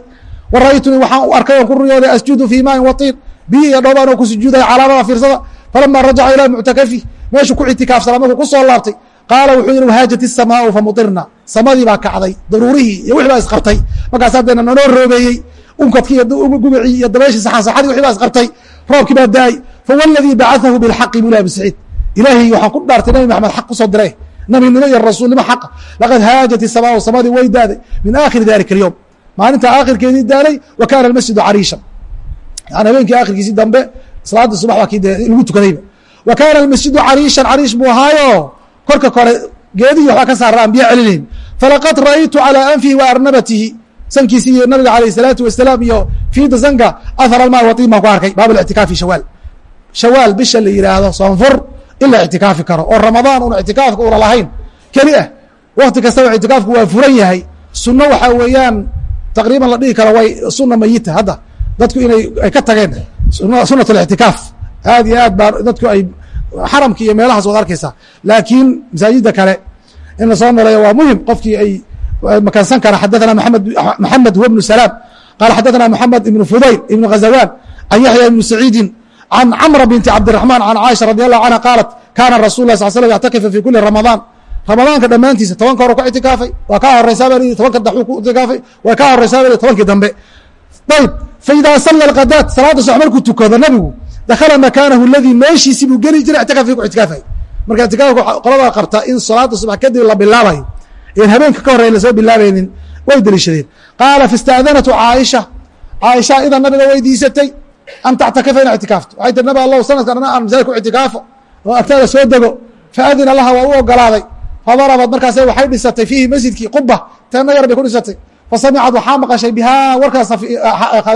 Wa ra'aytunii waxaan arkay oon ku ruyooday asjudu fii maain watiin biyi iyo dhoobaan oo ku sujuudaya calaamada fiirsada falama rajaca ilaa muctakafi meeshuu ku ictikaafsanaa markuu ku soo laabtay qaala wuxuu yihi wahaajat isamaau famutirna samadii baa kacday daruurihii iyo wixi baa isqabtay markaas haddeena nanoo roobeeyey unkadkii iyo gubicii iyo dabeeshii saxansaxadii wixi baa isqabtay roobkii baa daay fawaladii bacaahu bilxaqi bula abi saciid ilaahay waxaan ku dhaartay nabi maxamed xaq ku soo diray nabinimo iyo rasuulnimo xaqa laqad haajat isamaau samadii way daaday min aakhiri dalika alyowm maalinta aakhirkeedii daalay wa kaana almasjidu cariishan yani habeenkii akhirkiisi dambe salaada subax waa kii de lagu tukadayba wa kaana almasjidu cariishan cariish buu ahaayo korka kore geedihii waxbaa ka saaraan biyo celinayn falaqad ra'aytu calىa anfihi wa arnabatihi sankiisi iyo nabiga alayh الsalaatu wasalaam iyo fiida sanka ahar alma watiin baan ku arkay baab اlictikaafi shawaal shawaal bisha la yihaahdo soonfur in la ictikaafi karo oo ramadaan una ictikaafka una lahayn keli ah wakti kastaba ictikaafku waa furan yahay suno waxaa weeyaan taqriiban la dhihi karo way suna mayita hadda dadku inay ay ka tageen sunat اlictikaaf aad iyo aad baa dadku ay xaramki iyo meelahaas waad arkaysaa laakiin masaajida kale in lasoo noleeyo waa muhim qofkii ay makansan kara xadaثna mamed maxamed huwa bnu salaam qala xadaثna moxamed ibn fudayl ibn ghazawan can yaxya ibni saciidin can camra binti cabdiلraحman can caaisha radi allahu canha qaalat kana rasul lah sal slm yctakifa fi kuli ramadaan ramadaanka dhammaantiisa tobanka hore ku ictikaafay waa kaa horeysaa ba lii tobanka daxuu ku ictikaafay waa kaa horeysaa ba li tobankii dambe ayb faida sala kadaat salaada sox markuu tukado nabigu dakala makaanahu ladii meeshiisi buu geli jiray ictikaafki ku ictikaafay marka ictikaafka qolada qabta in salaada subax kadib la bilaabayo en habeenka ka horey la soo bilaabaynin way deliishadeen qaala faistaadanatu caaisha. Caaisha idan nabiga weydiisatay an tactakifa in ictikaafto waxay tiri nabi allahu sanadkan ana aan masaajid ku ictikaafo oo agtaada soo dego faadina laha waa u ogolaaday fadarabad markaase waxay dhisatay fiihi masjidkii quba teena yar bay ku dhisatay fasamicad waxaa maqashay bihaa warkaas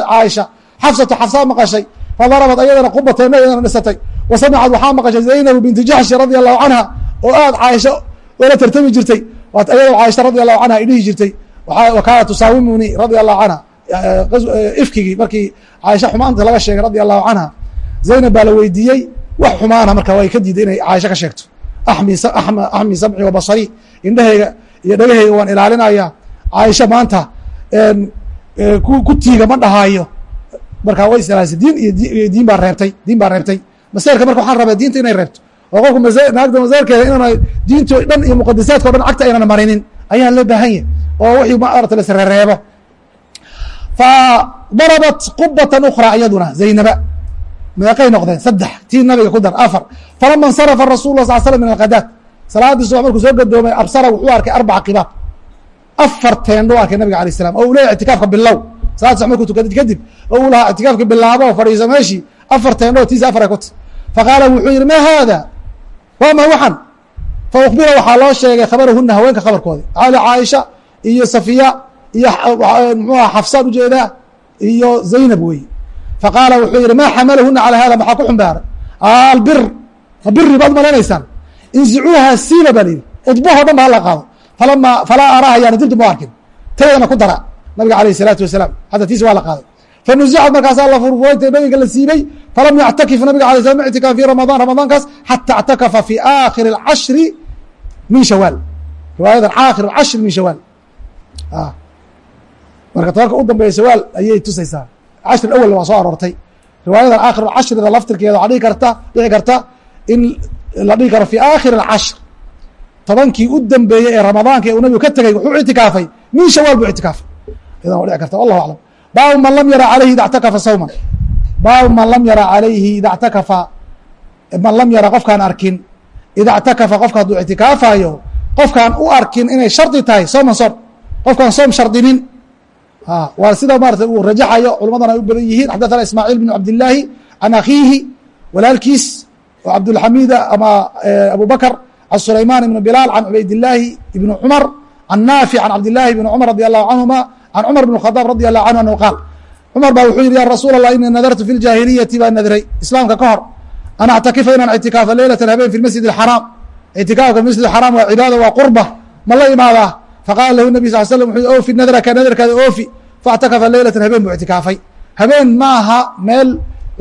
caaisha xafsatu xafsaa maqashay fadarabad ayadana quba teena iyadana dhisatay wa samicad waxaa maqashay zaynabu binti jaxshi radi allahu canha oo aad caaisha oola tartami jirtay ayadoo caaisha radi allahu canha ay dhihi jirtay wa kaana tusaawimunii radi allahu canha ifkigii markii caaisha xumaanta laga sheegay radi allahu canha zaynab baa la weydiiyey wax xumaana marka way ka diiday inay caaisha ka sheegto axmi samci wa basari indhahayga iyo dhagahayga waan ilaalinaya caaisha maanta ku tiiga ma dhahaayo. Markaa way islaasay diin diin baa reebtay diin baa reebtay. Maseerka marka waxaan rabaa diinta inay reebto. Oo qofku naagta maseerkeeda inana diinto dhan iyo muqadisaadka dhan cagta aynan marinin ayaa loo baahan yahy oo wixii maarata lasrereebo fadarabat qubatan ukra iyaduna zaynaba. Meeqay noqdeen saddex tii nabiga ku dar afar. Falama insarafa rasul la sal min alkadaat salaadii subax markuu soo gadoomay absara wuxuu arkay arbaca qibaab afar teendho arkay nabiga alay salam oo uu leeyahy ictikaafka bilow. Salaad subax markuu tukada kadib oo uu lahaa ictikaafka bilaabo fadhiiso meeshii afar teendho tiisi afar ay ku ti faqaala wuxuu yihi ma haada? Waa ma waxan? Fa ukbira waxaa loo sheegay khabarahuna haweenka khabarkoodi ali caaisha iyo safiya iyo muxuuha xafsaan u jeedaa iyo zaynab wey faqaala wuxuu yihi maa xamalahuna calى hada maxaa ku xumbaaray albir biri baad maleynaysaan inzicuuha siiba baa layidhi udbahoo dhan ba hala qaado falama falaa araaha yaani dibdib ma arkin taydana ku dara nabiga alayh الsalaatu wasalaam hadda tiis waa la qaaday fanuزicad markaasaa la furfuray nabiga la siibey falam yactakif nabiga alay slam ictikaaf fi ramadaan ramadaankaas xata اctakafa fi aakhir اcashri min shawaal riwaayadan aakhir اcashri min shawaal marka tobanka u dambeeya shawaal ayay tusaysaa cashri awel waa soo aroortay riwaayadan aakhir cashrida laftirkeeda waxaa dhihi karta dhici karta in la dhihi karo fi aakhir اcashr tobankii u dambeeyey ee ramadaanka uu nabigu ka tegey wuxuu ictikaafay. Min shawaal buu ictikaafay. Idan dhici karta wallahu aclam. Baabu man lam yara alayhi ida ctakafa sawman. Baabu man lam yara alayhi ida ctakafa man lam yara qofkaan arkin ida ctakafa qofka hadduu ictikaafayo qofkaan u arkin inay shardi tahay sooman soom. Qofkaan soom shardinin waa sida maarata uu rajaxayo culmadana ay u badan yihiin. Xadaثana ismaaciil bn cabdillaahi can akhiihi walaalkiis oo cabdulxamida ama eh, abu can sulayman ibn bilaal can cubaydillaahi ibni cumar can naafic can cabdillaahi bni cumar radi allahu canhuma can cumar bn khadaab radi allahu canhu anhu qaal cumar baa wuxuu yihi ya rasuul allah inii nadartu fi ljaahiliyati baa nadray islaamka ka hor an actakifa inaan ictikaafa leylatan habeen fi masjid اxaraam ictikaafka masjid xaraam waa cibaada waa qurba ma la imaadaa faqaala lahu nabi sal slm wuxuu oofi nadraka nadarkaada oofi faاctakafa leylatan habeen buu ictikaafay habeen ma aha meel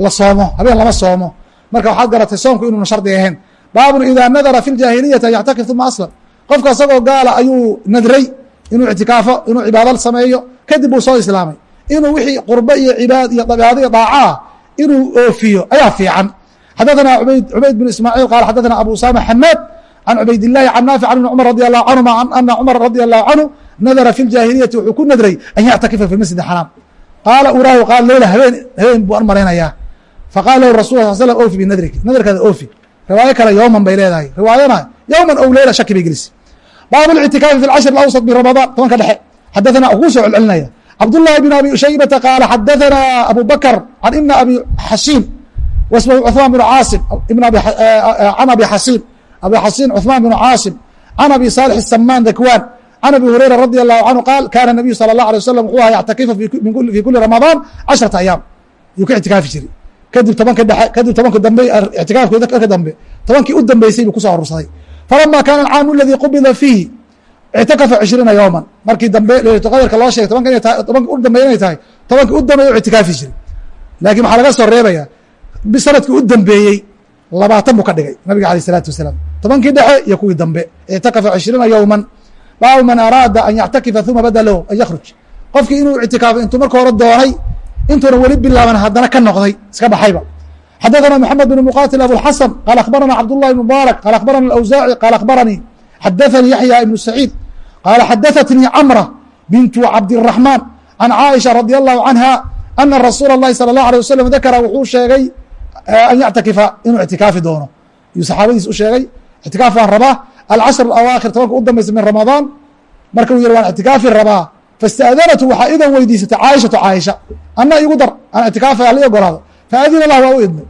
la soomo habeen lama soomo marka waxaad garatay soomku inuuna shardi ahayn baabun ida nadara fi ljaahiliyati an yactakif uma aslam qofka isagoo gaala ayuu nadray inuu ictikaafo inuu cibaado sameeyo kadib buu soo islaamay inuu wixii qurbo iyo cibaad iyo dabeado iyo daacaa inuu oofiyo ayaa fiican xadaثna ubayd cubayd bn ismaaciil qaal xadaثna abu usama xamaad can cubayd الlahi can naafic an ibn cumar radi allahu canhuma ana cumar radi allahu canhu nadara fi اljaahiliyati wuxuu ku nadray an yactakifa fi masjid xaraam qaala uraahu qaal leyla habeen habeen buu an malaynayaa faqala lahu rasul sal slm ofi binadrik nadarkaada oofi riwaayo kale yowman bay leedahay riwaayana yowman ow leyla shaki bay gelisa baabu اlictikaafi fi اlcashر اawsط min ramadaan tobanka dhexe xadaثana kuu soo celcelinaya cabduلlahi bn abi shaybata qaala xadaثana abu bakr can ibna abi xasiin wasmhu cثmaan bn caasim an abi xasiin abi xasiin cثmaan bn caasim can abi saalix الsamaan dakwaan can abi hurayra radi allahu canhu qaal kana nabiyu salى الlah alيه waslm wuxuu aha yactakifa fi kuli ramadaan casharata ayaam yuu ka ictikaafi jiray kadib tobanki dhexe kadib tobanki dambe ictikaafkii dadka dambe tobankii u dambeysay buu kuso arursaday falama kaana alcaamu aladii qubida fiihi ictakafa cishriina yowman markii dambe leylatulqadarka loo sheegay tobanka inay tahay tobanki u dambeya inay tahay tobankii u dambeeya u ictikaafi jiray laakiin waxaa laga soo reebaya sannadkii u dambeeyey labaatan buu ka dhigay nabiga alayh isalaatu wasalaam. Tobankii dhexe iyo kuwii dambe ictakafa cishriina yowman bacdu man araada an yactakifa uma bada low an yakhruj. Qofkii inuu ictikaafo intuu marka hore doonay intuuna weli bilaaban haddana ka noqday iska baxayba xadaثna mحamed بن mqatil abuاlxasan qaal akhbarana cabdالlahi بn mubaarak qaal akhbarana اawsaaci qaal akhbaranii xadaثanii yaxya ibnu saciid qaala xadaثatnii camra bintu cabdالraحmaan can caaisha radi allahu canha ana rasuula الlahi salى الlaه alيه waslm dakara wuxuu sheegay an yactakifa inuu ictikaafi doono iyuu saxaabadiis u sheegay ictikaaf baan rabaa alcashr awaakhir tobanka u dambaysa min ramadaan marka uu yihi waan ictikaafi rabaa faاstaadanatu waxaa idan weydiisatay caaishatu caaisha ana igu dar aan ictikaafa hala ogolaado faadina lah waa u idmay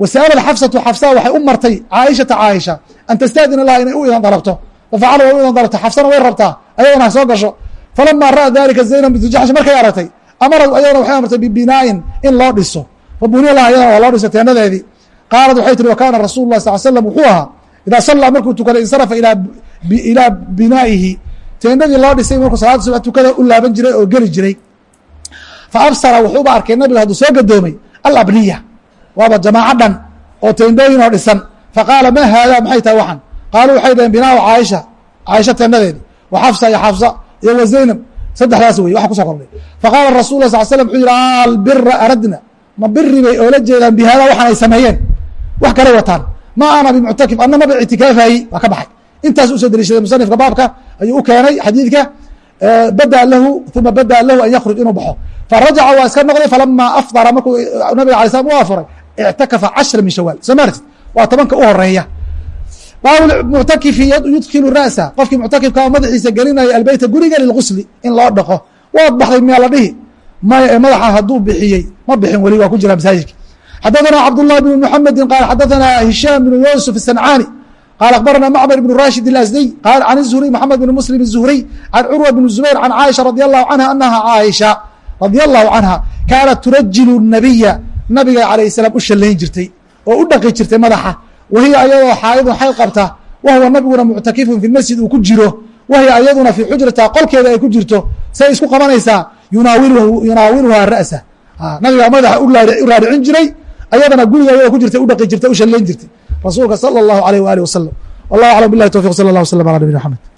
wasa'alad xafsatu xafsa waxay u martay caaishata caaisha an tastaadina laha inay u idan dalabto fafacala way u idan dalabto xafsana way rabtaa ayadana soo gasho falama ra'a dalika zaynab bintu jaxsh markay aragtay amarad ayadana waxay amartay bibinaayin in loo dhiso fabuniya laha ayadana waa loo dhiso teenadeedii qaalat waxay tihi wa kaana rasuulu lah sal slam wuxuu ahaa idaa sallaa markuu tukaday insarafa ilaa binaa'ihi teendadii loo dhisay markuu salaada subax tukada u laaban jiray oo geli jiray. Fa absara wuxuuba arkay nabiga hadduu soo gadoomay alabniya waaba jamaaco dhan oo teendooyin oo dhisan. Faqaala ma haadaa maxay tahay waxan? Qaaluu waxay dhaheen binaau caaisha. Caaisha teenadeedi wa xafsa iyo xafsa iyo wa zaynab. Saddexdaas wey waxa kuso kordhay. Faqaala rasul lah sal slam wuxuu yihi albira aradna. Ma biri bay oola jeedaan bi haadaa waxan ay sameeyeen. Wax kale wataan. Ma ana bimuctakif anna maba waa ka baxay intaas u soo deliishaday musanifka baabka ayuu u keenay xadiidka bada lahu uma bada lahu an yakruj inuu baxo. Farajaca waa iska noqday falama afdara markuu nabiga alay slam u afuray ictakafa cashra min shawaal soo maartid waa tobanka u horreeya baabu muctakifi yudkilu ra'sa. Qofkii muctakifka madaxiisa gelinaya albeyta guriga lilgusli in loo dhaqo. Waad baxday miyaa la dhihi? Maya ee madaxa hadduu bixiyey. Ma bixin weli waa ku jira masaajidka. Xadathana cabd llahi bn qaal xadathana hishaam bnu yuusuf asancaani qaal akhbarana macmr بن rashid الأsdiy qaal can الzuhriy mxamed بn muslim الzuhriy can curwa بn zubayr can caaisha radi allahu canha anaha caaisha radi allahu canha kaanat turajilu nabiya nabiga calayh salaam u shallayn jirtay oo u dhaqi jirtay madaxa wahiya ayadoo xaa'idun xayd qabta wa huwa nabiguna muctakifun fi masjid uu ku jiro wahiya ayaduna fii xujratiha qolkeeda ay ku jirto say isku qabanaysaa yunaawiluhaa ra'sa nabigaa madaxa u raaricin jiray ayadana guriga ayadoo ku jirtay u dhaqi jirtay u shallayn jirtay rasuulka salى اllahu alيh waalih wasalam wallah aclam bilahi towfiq sal اllah wslm ala nabina mxamed